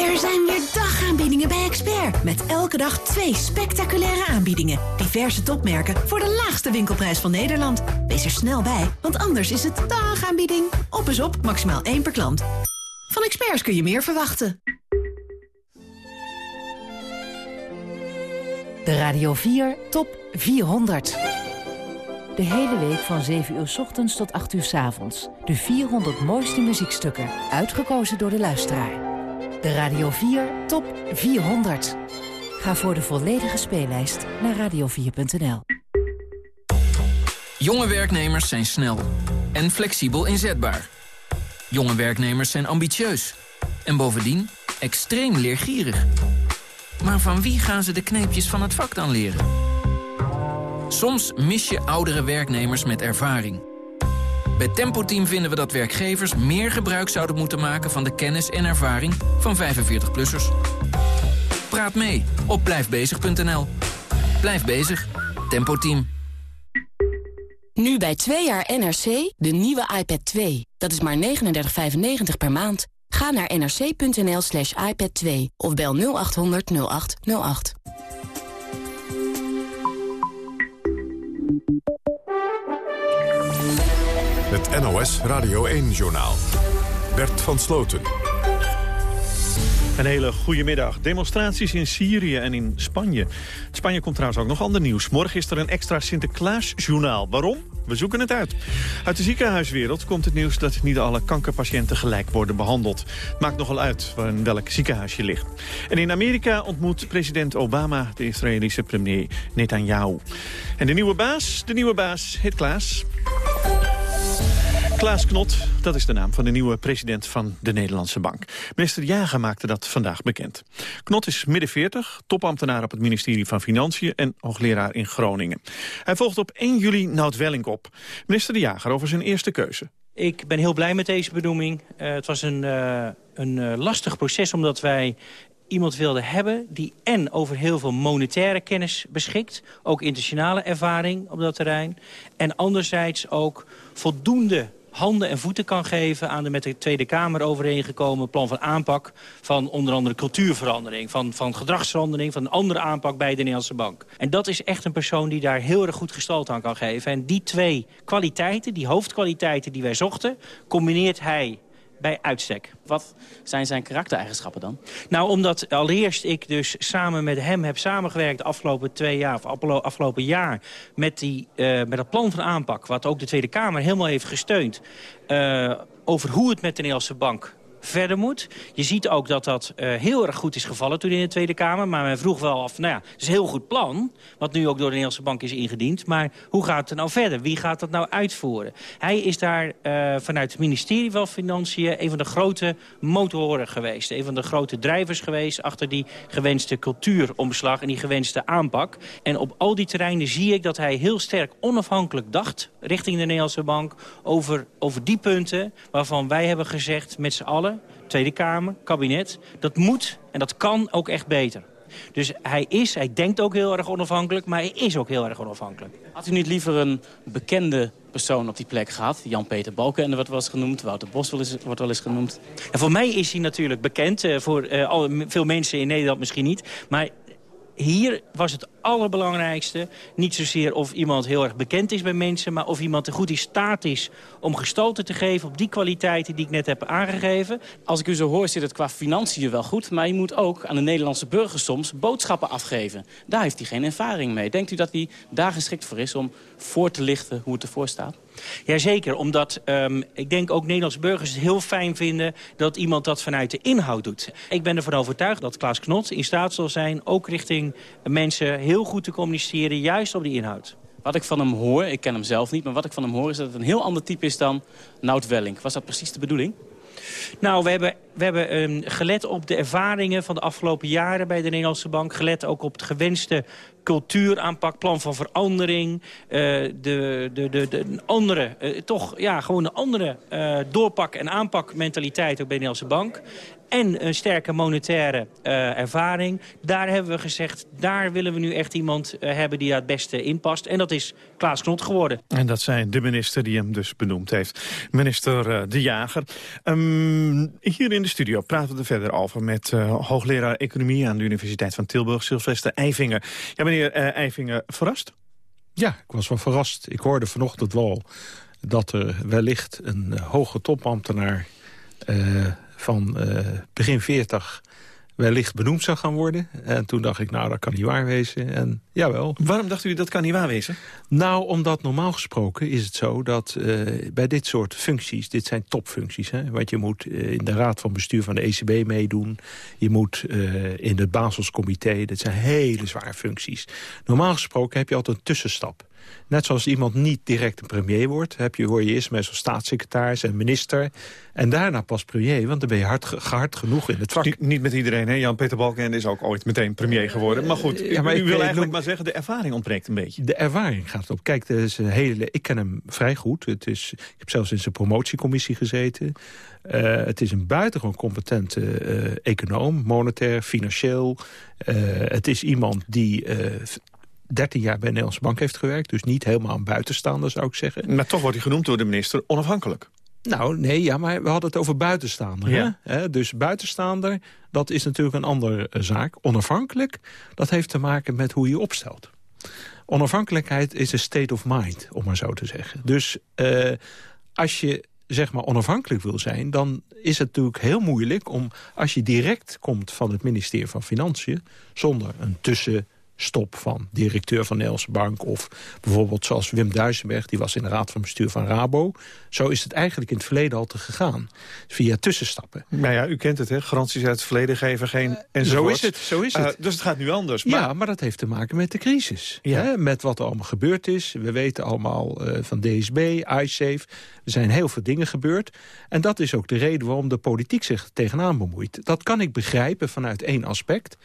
Er zijn weer dagaanbiedingen bij Expert. Met elke dag twee spectaculaire aanbiedingen. Diverse topmerken voor de laagste winkelprijs van Nederland. Wees er snel bij, want anders is het dagaanbieding. Op is op, maximaal één per klant. Van Experts kun je meer verwachten. De Radio 4 Top 400. De hele week van 7 uur s ochtends tot 8 uur s avonds. De 400 mooiste muziekstukken, uitgekozen door de luisteraar. De Radio 4 Top 400. Ga voor de volledige speellijst naar radio4.nl. Jonge werknemers zijn snel en flexibel inzetbaar. Jonge werknemers zijn ambitieus en bovendien extreem leergierig. Maar van wie gaan ze de kneepjes van het vak dan leren? Soms mis je oudere werknemers met ervaring. Bij Tempo Team vinden we dat werkgevers meer gebruik zouden moeten maken... van de kennis en ervaring van 45-plussers. Praat mee op blijfbezig.nl. Blijf bezig. Tempo Team. Nu bij 2 jaar NRC de nieuwe iPad 2. Dat is maar 39,95 per maand. Ga naar nrc.nl slash iPad 2 of bel 0800 0808. Het NOS Radio 1-journaal. Bert van Sloten. Een hele goede middag. Demonstraties in Syrië en in Spanje. Spanje komt trouwens ook nog ander nieuws. Morgen is er een extra Sinterklaasjournaal. Waarom? We zoeken het uit. Uit de ziekenhuiswereld komt het nieuws dat niet alle kankerpatiënten gelijk worden behandeld. Maakt nogal uit in welk ziekenhuis je ligt. En in Amerika ontmoet president Obama de Israëlische premier Netanyahu. En de nieuwe baas, de nieuwe baas heet Klaas. Klaas Knot, dat is de naam van de nieuwe president van de Nederlandse Bank. Minister Jager maakte dat vandaag bekend. Knot is midden 40, topambtenaar op het ministerie van Financiën... en hoogleraar in Groningen. Hij volgt op 1 juli Nout Welling op. Minister De Jager over zijn eerste keuze. Ik ben heel blij met deze benoeming. Uh, het was een, uh, een uh, lastig proces omdat wij iemand wilden hebben die en over heel veel monetaire kennis beschikt... ook internationale ervaring op dat terrein... en anderzijds ook voldoende handen en voeten kan geven... aan de met de Tweede Kamer overeengekomen plan van aanpak... van onder andere cultuurverandering, van, van gedragsverandering... van een andere aanpak bij de Nederlandse Bank. En dat is echt een persoon die daar heel erg goed gestalte aan kan geven. En die twee kwaliteiten, die hoofdkwaliteiten die wij zochten... combineert hij bij uitstek. Wat zijn zijn karaktereigenschappen dan? Nou, omdat allereerst ik dus samen met hem heb samengewerkt... de afgelopen twee jaar, of afgelopen jaar... met, die, uh, met dat plan van aanpak, wat ook de Tweede Kamer helemaal heeft gesteund... Uh, over hoe het met de Nederlandse bank verder moet. Je ziet ook dat dat uh, heel erg goed is gevallen toen in de Tweede Kamer. Maar men vroeg wel af, nou ja, het is een heel goed plan... wat nu ook door de Nederlandse Bank is ingediend. Maar hoe gaat het nou verder? Wie gaat dat nou uitvoeren? Hij is daar uh, vanuit het ministerie van Financiën... een van de grote motoren geweest. Een van de grote drijvers geweest... achter die gewenste cultuuromslag en die gewenste aanpak. En op al die terreinen zie ik dat hij heel sterk onafhankelijk dacht... richting de Nederlandse Bank over, over die punten... waarvan wij hebben gezegd met z'n allen Tweede Kamer, kabinet. Dat moet en dat kan ook echt beter. Dus hij is, hij denkt ook heel erg onafhankelijk, maar hij is ook heel erg onafhankelijk. Had u niet liever een bekende persoon op die plek gehad? Jan-Peter Balkenende wordt wel eens genoemd, Wouter Bos wordt wel eens genoemd. En voor mij is hij natuurlijk bekend, uh, voor uh, veel mensen in Nederland misschien niet. Maar hier was het allerbelangrijkste niet zozeer of iemand heel erg bekend is bij mensen... maar of iemand er goed in staat is om gestalte te geven op die kwaliteiten die ik net heb aangegeven. Als ik u zo hoor zit het qua financiën wel goed... maar je moet ook aan de Nederlandse burgers soms boodschappen afgeven. Daar heeft hij geen ervaring mee. Denkt u dat hij daar geschikt voor is om voor te lichten hoe het ervoor staat? Jazeker, omdat um, ik denk ook Nederlandse burgers het heel fijn vinden... dat iemand dat vanuit de inhoud doet. Ik ben ervan overtuigd dat Klaas Knot in staat zal zijn... ook richting mensen heel goed te communiceren, juist op die inhoud. Wat ik van hem hoor, ik ken hem zelf niet... maar wat ik van hem hoor is dat het een heel ander type is dan Nout Welling. Was dat precies de bedoeling? Nou, we hebben, we hebben um, gelet op de ervaringen van de afgelopen jaren bij de Nederlandse Bank. Gelet ook op het gewenste cultuuraanpak, plan van verandering. Uh, de, de, de, de andere, uh, toch ja, gewoon een andere uh, doorpak- en aanpakmentaliteit ook bij de Nederlandse Bank en een sterke monetaire uh, ervaring. Daar hebben we gezegd, daar willen we nu echt iemand uh, hebben die daar het beste in past. En dat is Klaas Knot geworden. En dat zijn de minister die hem dus benoemd heeft. Minister uh, De Jager. Um, hier in de studio praten we er verder over met hoogleraar Economie aan de Universiteit van Tilburg, Sylvester Eivinger. Ja, meneer Eivinger, verrast? Ja, ik was wel verrast. Ik hoorde vanochtend wel dat er wellicht een hoge topambtenaar van uh, begin 40 wellicht benoemd zou gaan worden. En toen dacht ik, nou, dat kan niet waar wezen. En jawel. Waarom dacht u dat kan niet waar wezen? Nou, omdat normaal gesproken is het zo dat uh, bij dit soort functies... dit zijn topfuncties, hè, want je moet uh, in de raad van bestuur van de ECB meedoen. Je moet uh, in het Baselscomité, dat zijn hele zware functies. Normaal gesproken heb je altijd een tussenstap. Net zoals iemand niet direct een premier wordt... Heb je, hoor je eerst meestal staatssecretaris en minister... en daarna pas premier, want dan ben je hard, hard genoeg in het vak. Niet, niet met iedereen, hè? Jan-Peter Balkenende is ook ooit meteen premier geworden. Maar goed, ja, maar u, wil eigenlijk noem, maar zeggen... de ervaring ontbreekt een beetje. De ervaring gaat op. Kijk, is een hele, ik ken hem vrij goed. Het is, ik heb zelfs in zijn promotiecommissie gezeten. Uh, het is een buitengewoon competente uh, econoom, monetair, financieel. Uh, het is iemand die 13 jaar bij de Nederlandse Bank heeft gewerkt. Dus niet helemaal een buitenstaander, zou ik zeggen. Maar toch wordt hij genoemd door de minister onafhankelijk. Nou, nee, ja, maar we hadden het over buitenstaander. Ja. Hè? Dus buitenstaander, dat is natuurlijk een andere uh, zaak. Onafhankelijk, dat heeft te maken met hoe je opstelt. Onafhankelijkheid is een state of mind, om maar zo te zeggen. Dus uh, als je zeg maar onafhankelijk wil zijn... dan is het natuurlijk heel moeilijk om, als je direct komt van het ministerie van Financiën... zonder een tussen stop van directeur van Nederlandse Bank... of bijvoorbeeld zoals Wim Duisenberg, die was in de raad van bestuur van Rabo. Zo is het eigenlijk in het verleden al te gegaan. Via tussenstappen. Nou ja, u kent het, hè? Garanties uit het verleden geven geen... Uh, zo is het, zo is het. Uh, dus het gaat nu anders. Maar... Ja, maar dat heeft te maken met de crisis. Ja. Hè? Met wat er allemaal gebeurd is. We weten allemaal uh, van DSB, iSafe. Er zijn heel veel dingen gebeurd. En dat is ook de reden waarom de politiek zich tegenaan bemoeit. Dat kan ik begrijpen vanuit één aspect.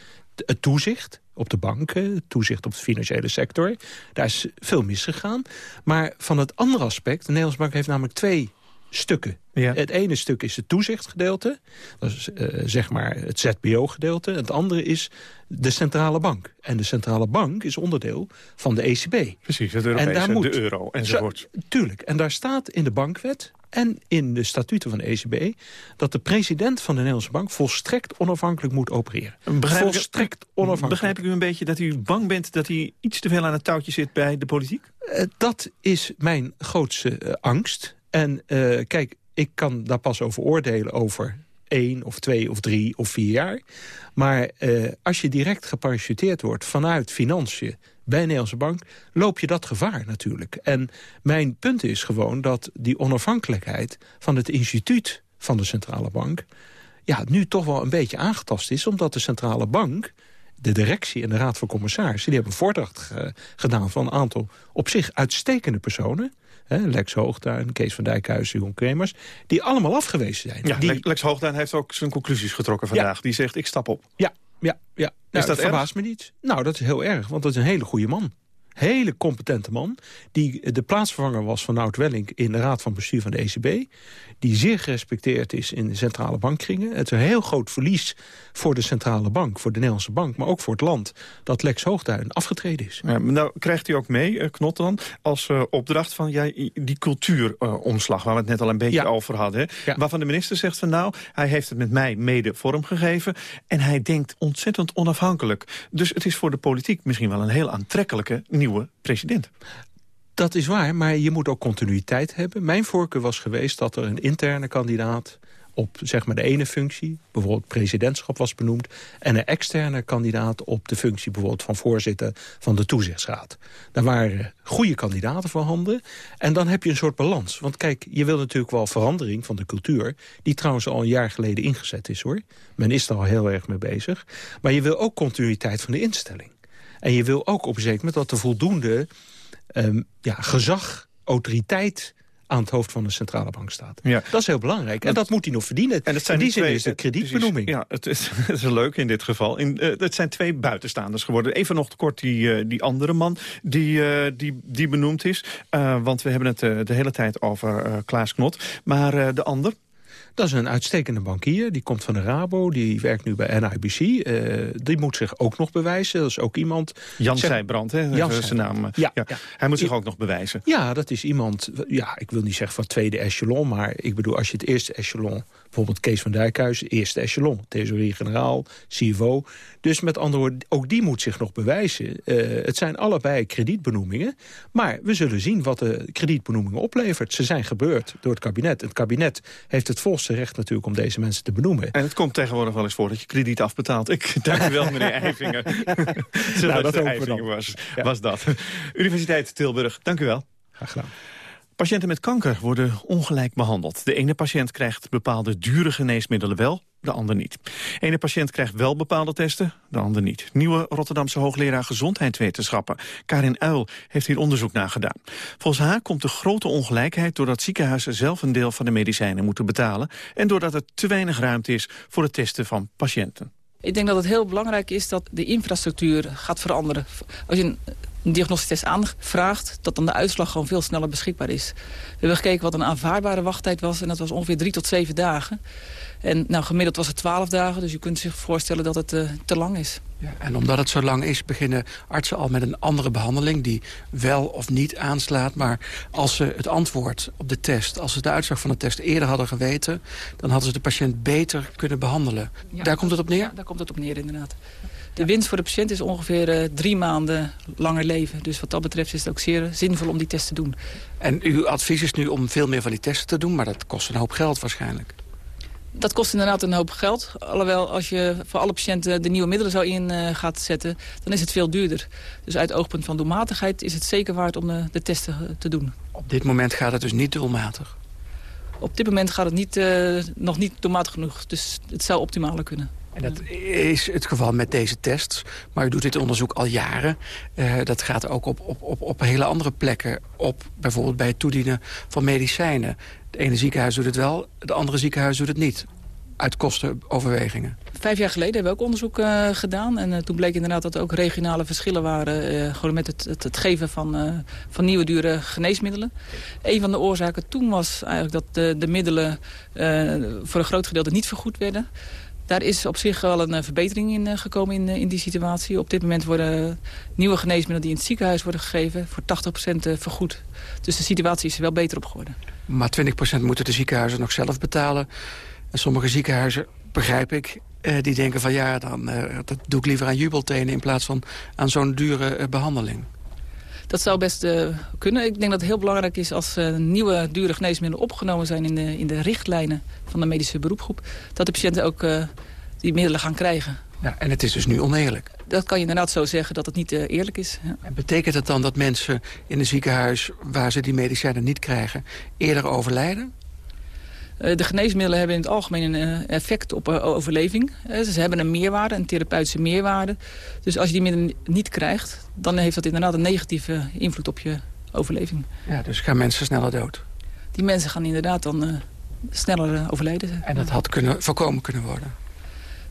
Het toezicht op de banken, toezicht op de financiële sector. Daar is veel misgegaan. Maar van het andere aspect, de Nederlandse bank heeft namelijk twee stukken. Ja. Het ene stuk is het toezichtgedeelte, dat is uh, zeg maar het ZBO-gedeelte. Het andere is de centrale bank. En de centrale bank is onderdeel van de ECB. Precies, het Europese, en daar moet, de euro enzovoort. Tuurlijk, en daar staat in de bankwet en in de statuten van de ECB... dat de president van de Nederlandse Bank volstrekt onafhankelijk moet opereren. Begrijp volstrekt ik, onafhankelijk. Begrijp ik u een beetje dat u bang bent dat hij iets te veel aan het touwtje zit bij de politiek? Uh, dat is mijn grootste uh, angst. En uh, kijk, ik kan daar pas over oordelen over één of twee of drie of vier jaar. Maar als je direct geparachuteerd wordt vanuit financiën bij een Nederlandse bank, loop je dat gevaar natuurlijk. En mijn punt is gewoon dat die onafhankelijkheid van het instituut van de centrale bank... ja, nu toch wel een beetje aangetast is, omdat de centrale bank de directie en de raad van commissarissen... die hebben een voordracht gedaan van een aantal op zich uitstekende personen... Hè, Lex Hoogtuin, Kees van Dijkhuizen, Jeroen Kremers... die allemaal afgewezen zijn. Ja, die... Lex Hoogtuin heeft ook zijn conclusies getrokken vandaag. Die zegt, ik stap op. Ja, ja, ja. Nou, is dat, dat verbaast me niet. Nou, dat is heel erg, want dat is een hele goede man hele competente man... die de plaatsvervanger was van Nout Welling in de raad van bestuur van de ECB... die zeer gerespecteerd is in de centrale bankkringen. Het is een heel groot verlies voor de centrale bank, voor de Nederlandse bank... maar ook voor het land, dat Lex Hoogduin afgetreden is. Ja, nou krijgt u ook mee, eh, Knot dan, als uh, opdracht van ja, die cultuuromslag... Uh, waar we het net al een beetje ja. over hadden. Ja. Waarvan de minister zegt van nou, hij heeft het met mij mede vormgegeven... en hij denkt ontzettend onafhankelijk. Dus het is voor de politiek misschien wel een heel aantrekkelijke president. Dat is waar, maar je moet ook continuïteit hebben. Mijn voorkeur was geweest dat er een interne kandidaat op zeg maar, de ene functie, bijvoorbeeld presidentschap was benoemd... en een externe kandidaat op de functie bijvoorbeeld van voorzitter van de toezichtsraad. Daar waren goede kandidaten voorhanden en dan heb je een soort balans. Want kijk, je wil natuurlijk wel verandering van de cultuur... die trouwens al een jaar geleden ingezet is, hoor. Men is er al heel erg mee bezig. Maar je wil ook continuïteit van de instelling. En je wil ook op een zeker moment dat er voldoende um, ja, gezag, autoriteit aan het hoofd van de centrale bank staat. Ja. Dat is heel belangrijk. En dat moet hij nog verdienen. En dat zijn in die zin is de kredietbenoeming. Ja, het is, het is leuk in dit geval. In, uh, het zijn twee buitenstaanders geworden. Even nog kort die, uh, die andere man die, uh, die, die benoemd is. want we hebben het de hele tijd over Klaas Knot. Maar de ander, dat is een uitstekende bankier. Die komt van de Rabo. Die werkt nu bij NIBC. Uh, eh, die moet zich ook nog bewijzen. Dat is ook iemand... Jan Zijbrand, hè? Jan zijn naam. Ja, ja. ja, Hij moet zich ook nog bewijzen. Ja, dat is iemand... Ja, ik wil niet zeggen van tweede echelon. Maar ik bedoel, als je het eerste echelon Bijvoorbeeld Kees van Dijkhuizen, eerste echelon. Thesaurier-generaal, CFO. Dus met andere woorden, ook die moet zich nog bewijzen. Uh, het zijn allebei kredietbenoemingen. Maar we zullen zien wat de kredietbenoemingen oplevert. Ze zijn gebeurd door het kabinet. Het kabinet heeft het volste recht natuurlijk om deze mensen te benoemen. En het komt tegenwoordig wel eens voor dat je krediet afbetaalt. Ik dank u wel, meneer Eivinger. nou, dat Eivinger was, ja. was dat. Universiteit Tilburg, dank u wel. Graag gedaan. Patiënten met kanker worden ongelijk behandeld. De ene patiënt krijgt bepaalde dure geneesmiddelen wel, de ander niet. De ene patiënt krijgt wel bepaalde testen, de ander niet. Nieuwe Rotterdamse hoogleraar gezondheidswetenschappen, Karin Uil, heeft hier onderzoek naar gedaan. Volgens haar komt de grote ongelijkheid doordat ziekenhuizen zelf een deel van de medicijnen moeten betalen en doordat er te weinig ruimte is voor het testen van patiënten. Ik denk dat het heel belangrijk is dat de infrastructuur gaat veranderen. Als je een diagnostisch aanvraagt... dat dan de uitslag gewoon veel sneller beschikbaar is. We hebben gekeken wat een aanvaardbare wachttijd was... en dat was ongeveer drie tot zeven dagen. En nou, gemiddeld was het twaalf dagen, dus je kunt zich voorstellen dat het uh, te lang is. Ja, en omdat het zo lang is, beginnen artsen al met een andere behandeling... die wel of niet aanslaat. Maar als ze het antwoord op de test, als ze de uitslag van de test eerder hadden geweten... dan hadden ze de patiënt beter kunnen behandelen. Ja, daar komt het op neer? Ja, daar komt het op neer, inderdaad. De winst voor de patiënt is ongeveer uh, drie maanden langer leven. Dus wat dat betreft is het ook zeer zinvol om die test te doen. En uw advies is nu om veel meer van die testen te doen... maar dat kost een hoop geld waarschijnlijk. Dat kost inderdaad een hoop geld. Alhoewel, als je voor alle patiënten de nieuwe middelen zou in uh, gaat zetten... dan is het veel duurder. Dus uit het oogpunt van doelmatigheid is het zeker waard om de, de testen te doen. Op dit moment gaat het dus niet doelmatig? Op dit moment gaat het niet, uh, nog niet doelmatig genoeg. Dus het zou optimaler kunnen. En dat is het geval met deze tests. Maar u doet dit onderzoek al jaren. Uh, dat gaat ook op, op, op, op hele andere plekken op. Bijvoorbeeld bij het toedienen van medicijnen. Het ene ziekenhuis doet het wel, het andere ziekenhuis doet het niet. Uit kostenoverwegingen. Vijf jaar geleden hebben we ook onderzoek uh, gedaan. En uh, toen bleek inderdaad dat er ook regionale verschillen waren... gewoon met het, het, het geven van, van nieuwe dure geneesmiddelen. Een van de oorzaken toen was eigenlijk dat de, de middelen... voor een groot gedeelte niet vergoed werden. Daar is op zich wel een verbetering in gekomen in, in die situatie. Op dit moment worden nieuwe geneesmiddelen die in het ziekenhuis worden gegeven... voor 80% vergoed. Dus de situatie is er wel beter op geworden. Maar 20% moeten de ziekenhuizen nog zelf betalen. En sommige ziekenhuizen, begrijp ik, eh, die denken van... ja, dan eh, dat doe ik liever aan jubeltenen in plaats van aan zo'n dure eh, behandeling. Dat zou best uh, kunnen. Ik denk dat het heel belangrijk is als uh, nieuwe dure geneesmiddelen opgenomen zijn in de, in de richtlijnen van de medische beroepgroep. Dat de patiënten ook uh, die middelen gaan krijgen. Ja, en het is dus nu oneerlijk. Dat kan je inderdaad zo zeggen dat het niet eerlijk is. Ja. En betekent het dan dat mensen in een ziekenhuis waar ze die medicijnen niet krijgen eerder overlijden? De geneesmiddelen hebben in het algemeen een effect op overleving. Ze hebben een meerwaarde, een therapeutische meerwaarde. Dus als je die middelen niet krijgt, dan heeft dat inderdaad een negatieve invloed op je overleving. Ja, dus gaan mensen sneller dood? Die mensen gaan inderdaad dan sneller overlijden. En dat had kunnen, voorkomen kunnen worden?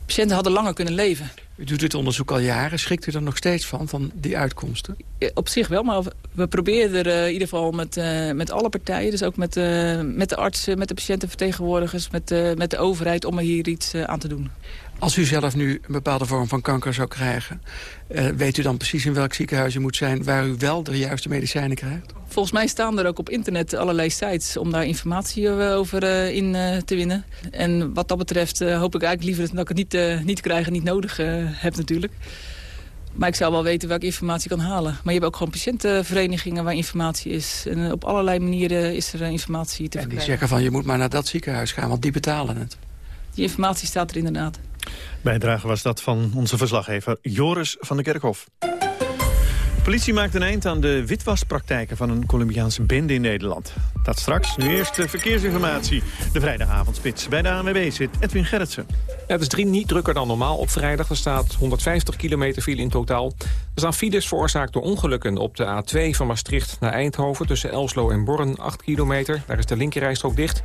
Patiënten hadden langer kunnen leven. U doet dit onderzoek al jaren. Schrikt u er nog steeds van, van die uitkomsten? Op zich wel, maar we proberen er uh, in ieder geval met, uh, met alle partijen... dus ook met, uh, met de artsen, met de patiëntenvertegenwoordigers... met, met de overheid om er hier iets aan te doen. Als u zelf nu een bepaalde vorm van kanker zou krijgen... weet u dan precies in welk ziekenhuis u moet zijn... waar u wel de juiste medicijnen krijgt? Volgens mij staan er ook op internet allerlei sites... om daar informatie over in te winnen. En wat dat betreft hoop ik eigenlijk liever dat ik het niet, niet krijg en niet nodig heb natuurlijk. Maar ik zou wel weten welke informatie kan halen. Maar je hebt ook gewoon patiëntenverenigingen waar informatie is. En op allerlei manieren is er informatie te En die zeggen van je moet maar naar dat ziekenhuis gaan, want die betalen het. Die informatie staat er inderdaad. Bijdrage was dat van onze verslaggever Joris van der Kerkhof. Politie maakt een eind aan de witwaspraktijken van een Colombiaanse bende in Nederland. Dat straks. Nu eerst de verkeersinformatie. De vrijdagavondspits. Bij de ANWB zit Edwin Gerritsen. Het is drie niet drukker dan normaal op vrijdag. Er staat 150 kilometer file in totaal. Er staan files veroorzaakt door ongelukken op de A2 van Maastricht naar Eindhoven... tussen Elslo en Borren, 8 kilometer. Daar is de linkerrijstrook dicht.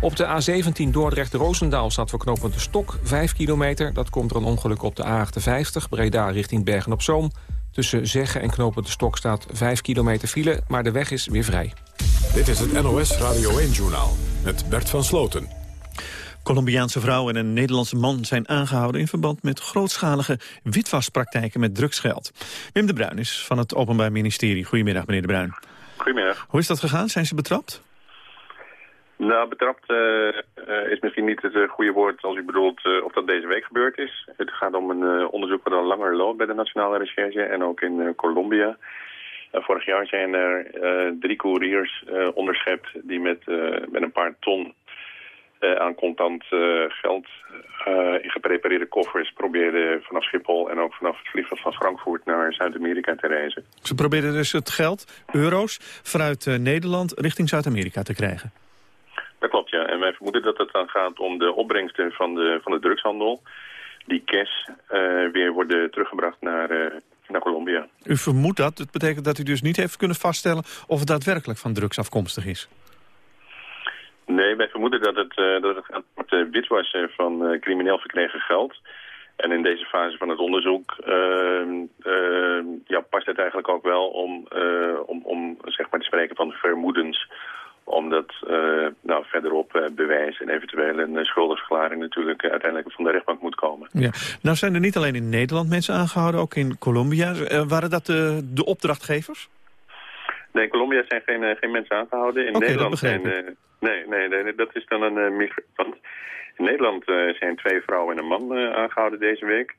Op de A17 Dordrecht-Roosendaal staat voor knooppunt de Stok 5 kilometer. Dat komt er een ongeluk op de A58 Breda richting Bergen-op-Zoom. Tussen Zeggen en knooppunt de Stok staat 5 kilometer file, maar de weg is weer vrij. Dit is het NOS Radio 1-journaal met Bert van Sloten. Colombiaanse vrouw en een Nederlandse man zijn aangehouden... in verband met grootschalige witwaspraktijken met drugsgeld. Wim de Bruin is van het Openbaar Ministerie. Goedemiddag, meneer de Bruin. Goedemiddag. Hoe is dat gegaan? Zijn ze betrapt? Nou, betrapt uh, uh, is misschien niet het uh, goede woord als u bedoelt of dat deze week gebeurd is. Het gaat om een onderzoek wat al langer loopt bij de Nationale Recherche en ook in Colombia. vorig jaar zijn er drie couriers onderschept die met, met een paar ton aan contant geld in geprepareerde koffers probeerden vanaf Schiphol en ook vanaf het vliegveld van Frankfurt naar Zuid-Amerika te reizen. Ze probeerden dus het geld, euro's, vanuit Nederland richting Zuid-Amerika te krijgen. Dat klopt, ja. En wij vermoeden dat het dan gaat om de opbrengsten van de, van de drugshandel. Die cash uh, weer worden teruggebracht naar, uh, naar Colombia. U vermoedt dat. Het betekent dat u dus niet heeft kunnen vaststellen of het daadwerkelijk van drugs afkomstig is. Nee, wij vermoeden dat het, uh, dat het gaat om het witwassen van crimineel verkregen geld. En in deze fase van het onderzoek ja, past het eigenlijk ook wel om, om, om zeg maar te spreken van vermoedens omdat uh, nou, verderop uh, bewijs en eventueel een uh, schuldigsverklaring natuurlijk uiteindelijk van de rechtbank moet komen. Ja. Nou zijn er niet alleen in Nederland mensen aangehouden, ook in Colombia. waren dat de, de opdrachtgevers? Nee, in Colombia zijn geen, geen mensen aangehouden. In okay, Nederland zijn... nee, nee, nee, dat is dan een migrant. In Nederland zijn twee vrouwen en een man aangehouden deze week.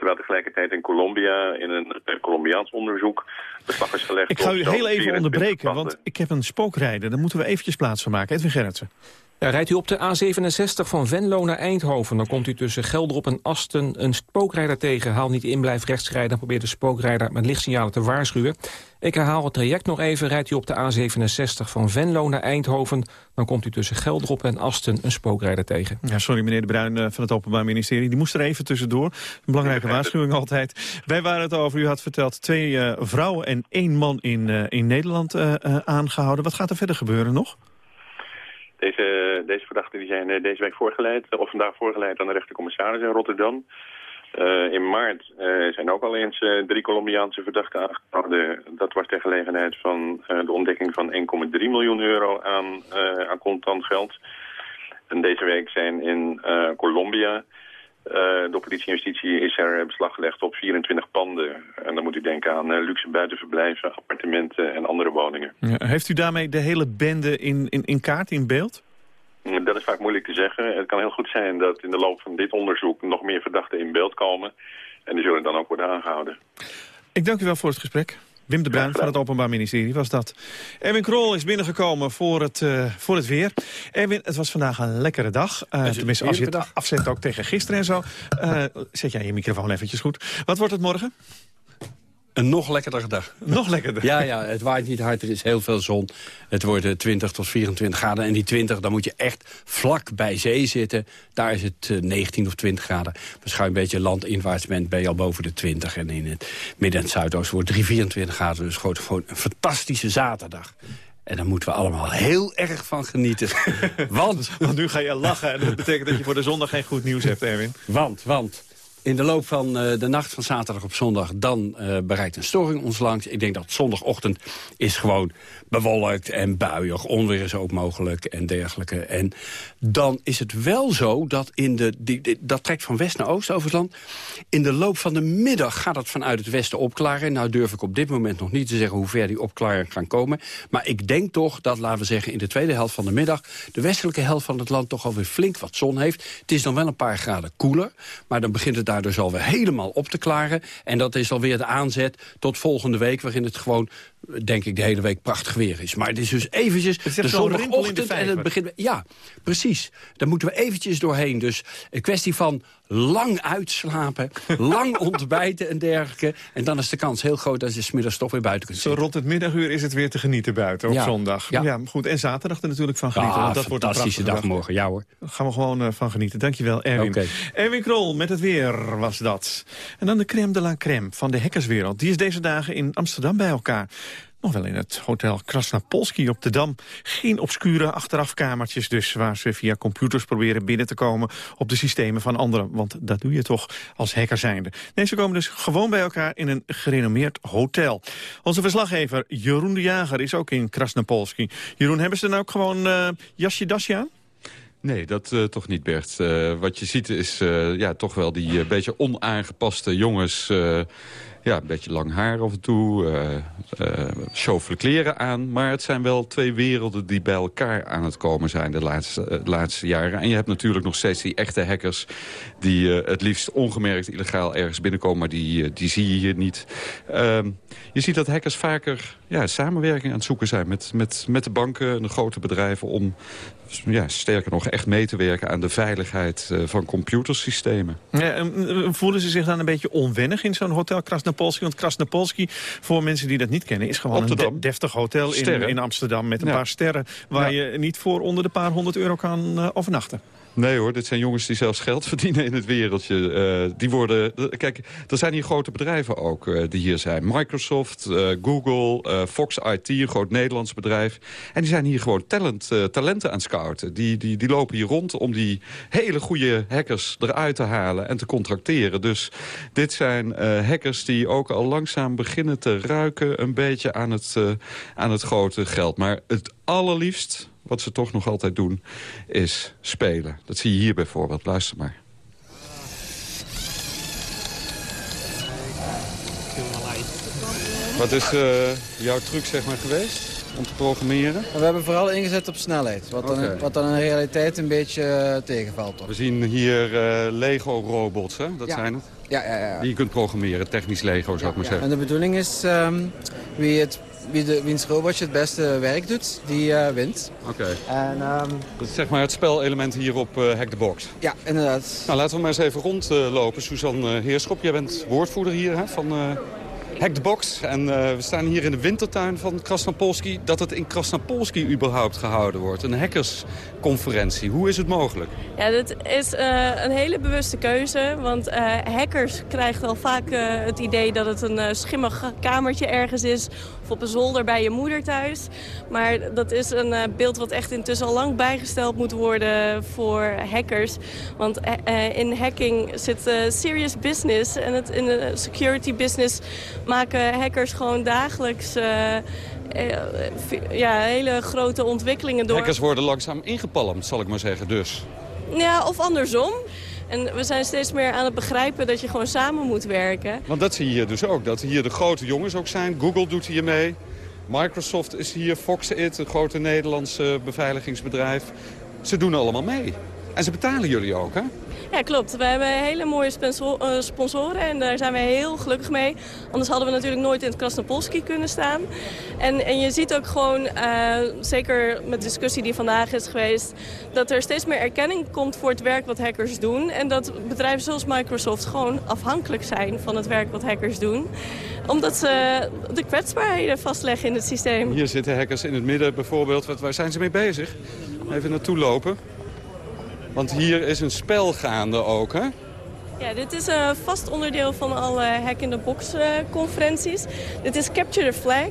Terwijl tegelijkertijd in Colombia, in een uh, Colombiaans onderzoek, beslag is gelegd... Ik ga u heel even onderbreken, want ik heb een spookrijder. Daar moeten we eventjes plaats van maken. Edwin Gerritsen. Ja, rijdt u op de A67 van Venlo naar Eindhoven... dan komt u tussen Geldrop en Asten een spookrijder tegen. Haal niet in, blijf rechts rijden... en probeer de spookrijder met lichtsignalen te waarschuwen. Ik herhaal het traject nog even. Rijdt u op de A67 van Venlo naar Eindhoven... dan komt u tussen Geldrop en Asten een spookrijder tegen. Ja, sorry meneer De Bruin eh, van het Openbaar Ministerie. Die moest er even tussendoor. Een belangrijke waarschuwing altijd. Wij waren het over, u had verteld, twee uh, vrouwen en één man in, uh, in Nederland aangehouden. Wat gaat er verder gebeuren nog? Deze, deze verdachten die zijn deze week voorgeleid, of vandaag voorgeleid aan de rechtercommissaris in Rotterdam. Uh, in maart uh, zijn ook al eens uh, drie Colombiaanse verdachten aangehouden. Dat was ter gelegenheid van de ontdekking van 1,3 miljoen euro aan, aan contant geld. En deze week zijn in Colombia door politie en justitie is er beslag gelegd op 24 panden. En dan moet u denken aan luxe buitenverblijven, appartementen en andere woningen. Ja, heeft u daarmee de hele bende in, in, in kaart, in beeld? Dat is vaak moeilijk te zeggen. Het kan heel goed zijn dat in de loop van dit onderzoek nog meer verdachten in beeld komen. En die zullen dan ook worden aangehouden. Ik dank u wel voor het gesprek. Wim de Bruin van het Openbaar Ministerie was dat. Erwin Krol is binnengekomen voor het, uh, voor het weer. Erwin, het was vandaag een lekkere dag. Uh, tenminste, als je het afzet ook tegen gisteren en zo. Uh, zet jij je microfoon eventjes goed. Wat wordt het morgen? Een nog lekkerder dag. Nog lekkerder? Ja, ja, het waait niet hard, er is heel veel zon. Het wordt 20 tot 24 graden. En die 20, dan moet je echt vlak bij zee zitten. Daar is het 19 of 20 graden. Als je een beetje landinwaarts bent, ben je al boven de 20. En in het midden en het zuidoosten wordt 3, 24 graden. Dus gewoon, gewoon een fantastische zaterdag. En daar moeten we allemaal heel erg van genieten. want, want nu ga je lachen en dat betekent dat je voor de zondag geen goed nieuws hebt, Erwin. Want, want in de loop van uh, de nacht van zaterdag op zondag... dan uh, bereikt een storing ons langs. Ik denk dat zondagochtend is gewoon bewolkt en buiig. Onweer is ook mogelijk en dergelijke. En dan is het wel zo dat in de... Dat trekt van west naar oost over het land. In de loop van de middag gaat het vanuit het westen opklaren. Nou durf ik op dit moment nog niet te zeggen hoe ver die opklaringen gaan komen. Maar ik denk toch dat, laten we zeggen, in de tweede helft van de middag... de westelijke helft van het land toch alweer flink wat zon heeft. Het is dan wel een paar graden koeler. Maar dan begint het daar dus alweer helemaal op te klaren. En dat is alweer de aanzet tot volgende week... waarin het gewoon denk ik, de hele week prachtig weer is. Maar het is dus eventjes de zondagochtend en het begint... Ja, precies. Daar moeten we eventjes doorheen. Dus een kwestie van lang uitslapen, lang ontbijten en dergelijke. En dan is de kans heel groot dat je smiddags toch weer buiten kunt zitten. Zo rond het middaguur is het weer te genieten buiten op zondag. Ja. ja. goed. En zaterdag er natuurlijk van genieten. Want dat wordt een fantastische dag, morgen. Ja hoor. Daar gaan we gewoon uh, van genieten. Dankjewel, Erwin. Okay. Erwin Krol met het weer was dat. En dan de crème de la crème van de hackerswereld. Die is deze dagen in Amsterdam bij elkaar. Nog wel in het hotel Krasnapolski op de Dam. Geen obscure achterafkamertjes dus... waar ze via computers proberen binnen te komen op de systemen van anderen. Want dat doe je toch als hacker zijnde. Nee, ze komen dus gewoon bij elkaar in een gerenommeerd hotel. Onze verslaggever Jeroen de Jager is ook in Krasnapolski. Jeroen, hebben ze dan ook gewoon uh, jasje dasje aan? Nee, dat uh, toch niet, Bert. Uh, wat je ziet is ja, toch wel die beetje onaangepaste jongens ja, een beetje lang haar af en toe, uh, kleren aan. Maar het zijn wel twee werelden die bij elkaar aan het komen zijn de laatste, uh, laatste jaren. En je hebt natuurlijk nog steeds die echte hackers... die het liefst ongemerkt illegaal ergens binnenkomen, maar die, die zie je hier niet. Ehm, je ziet dat hackers vaker ja, samenwerking aan het zoeken zijn met, met, met de banken en de grote bedrijven... om ja, sterker nog echt mee te werken aan de veiligheid van computersystemen. Ja, voelen ze zich dan een beetje onwennig in zo'n hotel Krasnapolski? Want Krasnapolski, voor mensen die dat niet kennen... is gewoon een de deftig hotel in, in, Amsterdam met een ja. paar sterren... waar ja. je niet voor onder de paar honderd euro kan uh, overnachten. Nee hoor, dit zijn jongens die zelfs geld verdienen in het wereldje. Uh, die worden, kijk, er zijn hier grote bedrijven ook uh, die hier zijn. Microsoft, Google, Fox IT, een groot Nederlands bedrijf. En die zijn hier gewoon talent, talenten aan scouten. Die, die, die lopen hier rond om die hele goede hackers eruit te halen en te contracteren. Dus dit zijn hackers die ook al langzaam beginnen te ruiken... een beetje aan het, aan het grote geld. Maar het allerliefst wat ze toch nog altijd doen, is spelen. Dat zie je hier bijvoorbeeld. Luister maar. Wat is uh, jouw truc zeg maar geweest om te programmeren? We hebben vooral ingezet op snelheid, wat dan, wat dan in de realiteit een beetje uh, tegenvalt. Toch? We zien hier uh, Lego-robots, hè? Dat ja. zijn het? Ja, ja, ja. Die je kunt programmeren, technisch Lego zou ik maar zeggen. En de bedoeling is ehm, wie, het, wie de, wiens robotje het beste werk doet, die eh, wint. Oké. En, ehm, Dat is zeg maar het spelelement hier op eh Hack the Box. Ja, inderdaad. Nou, laten we maar eens even rondlopen. Suzanne eh, Heerschop, jij bent woordvoerder hier hè, van eh Hack the Box. En eh, we staan hier in de wintertuin van Krasnapolski. Dat het in Krasnapolski überhaupt gehouden wordt. Een hackersconferentie. Hoe is het mogelijk? Ja, dat is eh, een hele bewuste keuze. Want eh, hackers krijgen wel vaak eh, het idee dat het een eh, schimmig kamertje ergens is. Of op een zolder bij je moeder thuis. Maar dat is een eh, beeld wat echt intussen al lang bijgesteld moet worden voor hackers. Want eh, eh, in hacking zit serious business. En het, in de security business maken hackers gewoon dagelijks... ja, hele grote ontwikkelingen door. Hackers worden langzaam ingepalmd, zal ik maar zeggen, dus. Ja, of andersom. En we zijn steeds meer aan het begrijpen dat je gewoon samen moet werken. Want dat zie je hier dus ook. Dat hier de grote jongens ook zijn. Google doet hier mee. Microsoft is hier. Foxit, een grote Nederlandse beveiligingsbedrijf. Ze doen allemaal mee. En ze betalen jullie ook, hè? Ja, klopt. We hebben hele mooie eh, sponsoren en daar zijn we heel gelukkig mee. Anders hadden we natuurlijk nooit in het Krasnopolski kunnen staan. En, en je ziet ook gewoon, eh, zeker met de discussie die vandaag is geweest... dat er steeds meer erkenning komt voor het werk wat hackers doen. En dat bedrijven zoals Microsoft gewoon afhankelijk zijn van het werk wat hackers doen. Omdat ze de kwetsbaarheden vastleggen in het systeem. Hier zitten hackers in het midden bijvoorbeeld. Waar zijn ze mee bezig? Even naartoe lopen. Want hier is een spel gaande ook, hè? Ja, dit is een vast onderdeel van alle Hack in the Box eh, conferenties. Dit is Capture the Flag.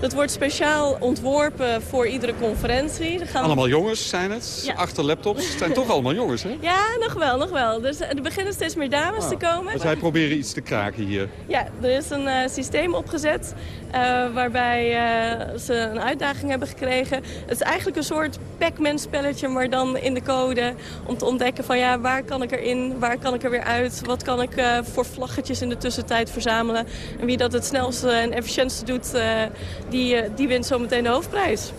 Dat wordt speciaal ontworpen voor iedere conferentie. Er gaan... Allemaal jongens zijn het. Ja. Achter laptops. Het zijn toch allemaal jongens, hè? Ja, nog wel, nog wel. Dus er beginnen steeds meer dames te komen. Want zij proberen iets te kraken hier. Ja, er is een eh, systeem opgezet eh, waarbij eh, ze een uitdaging hebben gekregen. Het is eigenlijk een soort Pac-Man spelletje, maar dan in de code. Om te ontdekken van ja, waar kan ik erin, waar kan ik er weer uit? Wat kan ik eh, voor vlaggetjes in de tussentijd verzamelen? En wie dat het snelste en efficiëntste doet, eh, die, eh, die wint zometeen de hoofdprijs.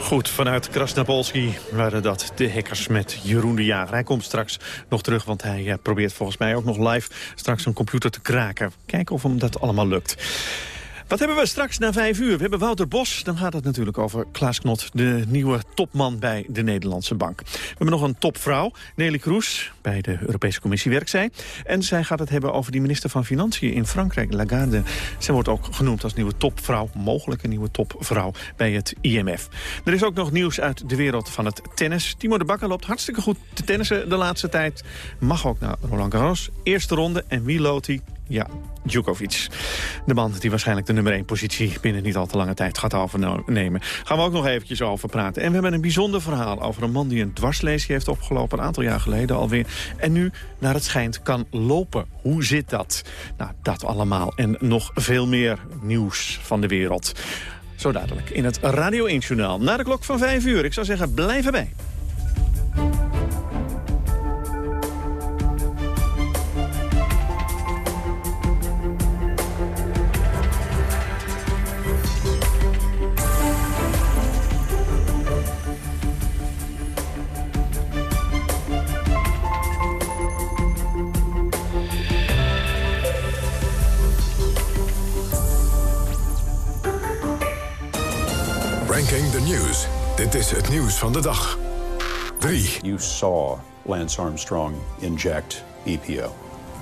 Goed, vanuit Krasnapolski waren dat de hackers met Jeroen de Jager. Hij komt straks nog terug, want hij eh, probeert volgens mij ook nog live straks een computer te kraken. Kijken of hem dat allemaal lukt. Wat hebben we straks na vijf uur? We hebben Wouter Bos. Dan gaat het natuurlijk over Klaas Knot, de nieuwe topman bij de Nederlandse Bank. We hebben nog een topvrouw, Nelly Kroes. Bij de Europese Commissie werkt zij. En zij gaat het hebben over die minister van Financiën in Frankrijk, Lagarde. Zij wordt ook genoemd als nieuwe topvrouw, mogelijke nieuwe topvrouw bij het IMF. Er is ook nog nieuws uit de wereld van het tennis. Timo de Bakker loopt hartstikke goed te tennissen de laatste tijd. Mag ook naar Roland Garros. Eerste ronde. En wie loopt hij? Ja, Djokovic. De man die waarschijnlijk de nummer 1 positie binnen niet al te lange tijd gaat overnemen. Gaan we ook nog eventjes over praten. En we hebben een bijzonder verhaal over een man die een dwarslesie heeft opgelopen... een aantal jaar geleden alweer. En nu, naar het schijnt, kan lopen. Hoe zit dat? Nou, dat allemaal en nog veel meer nieuws van de wereld. Zo dadelijk in het Radio 1-journaal. Na de klok van 5 uur. Ik zou zeggen, blijf erbij. News. Dit is het nieuws van de dag. 3. You saw Lance Armstrong inject EPO.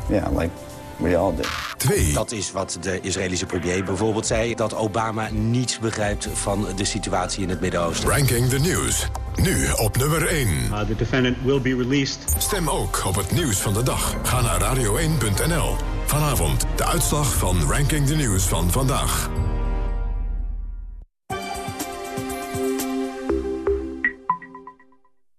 Yeah, like we all did. Twee. Dat is wat de Israëlische premier bijvoorbeeld zei... dat Obama niets begrijpt van de situatie in het Midden-Oosten. Ranking the News. Nu op nummer 1. the defendant will be released. Stem ook op het nieuws van de dag. Ga naar radio1.nl. Vanavond de uitslag van Ranking the News van vandaag.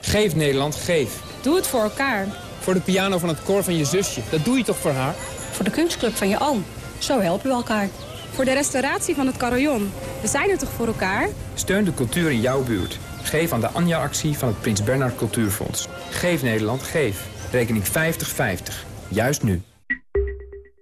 Geef Nederland, geef. Doe het voor elkaar. Voor de piano van het koor van je zusje. Dat doe je toch voor haar? Voor de kunstclub van je oom. Zo helpen we elkaar. Voor de restauratie van het carillon. We zijn er toch voor elkaar? Steun de cultuur in jouw buurt. Geef aan de Anja-actie van het Prins Bernhard Cultuurfonds. Geef Nederland, geef. Rekening 5050. Juist nu.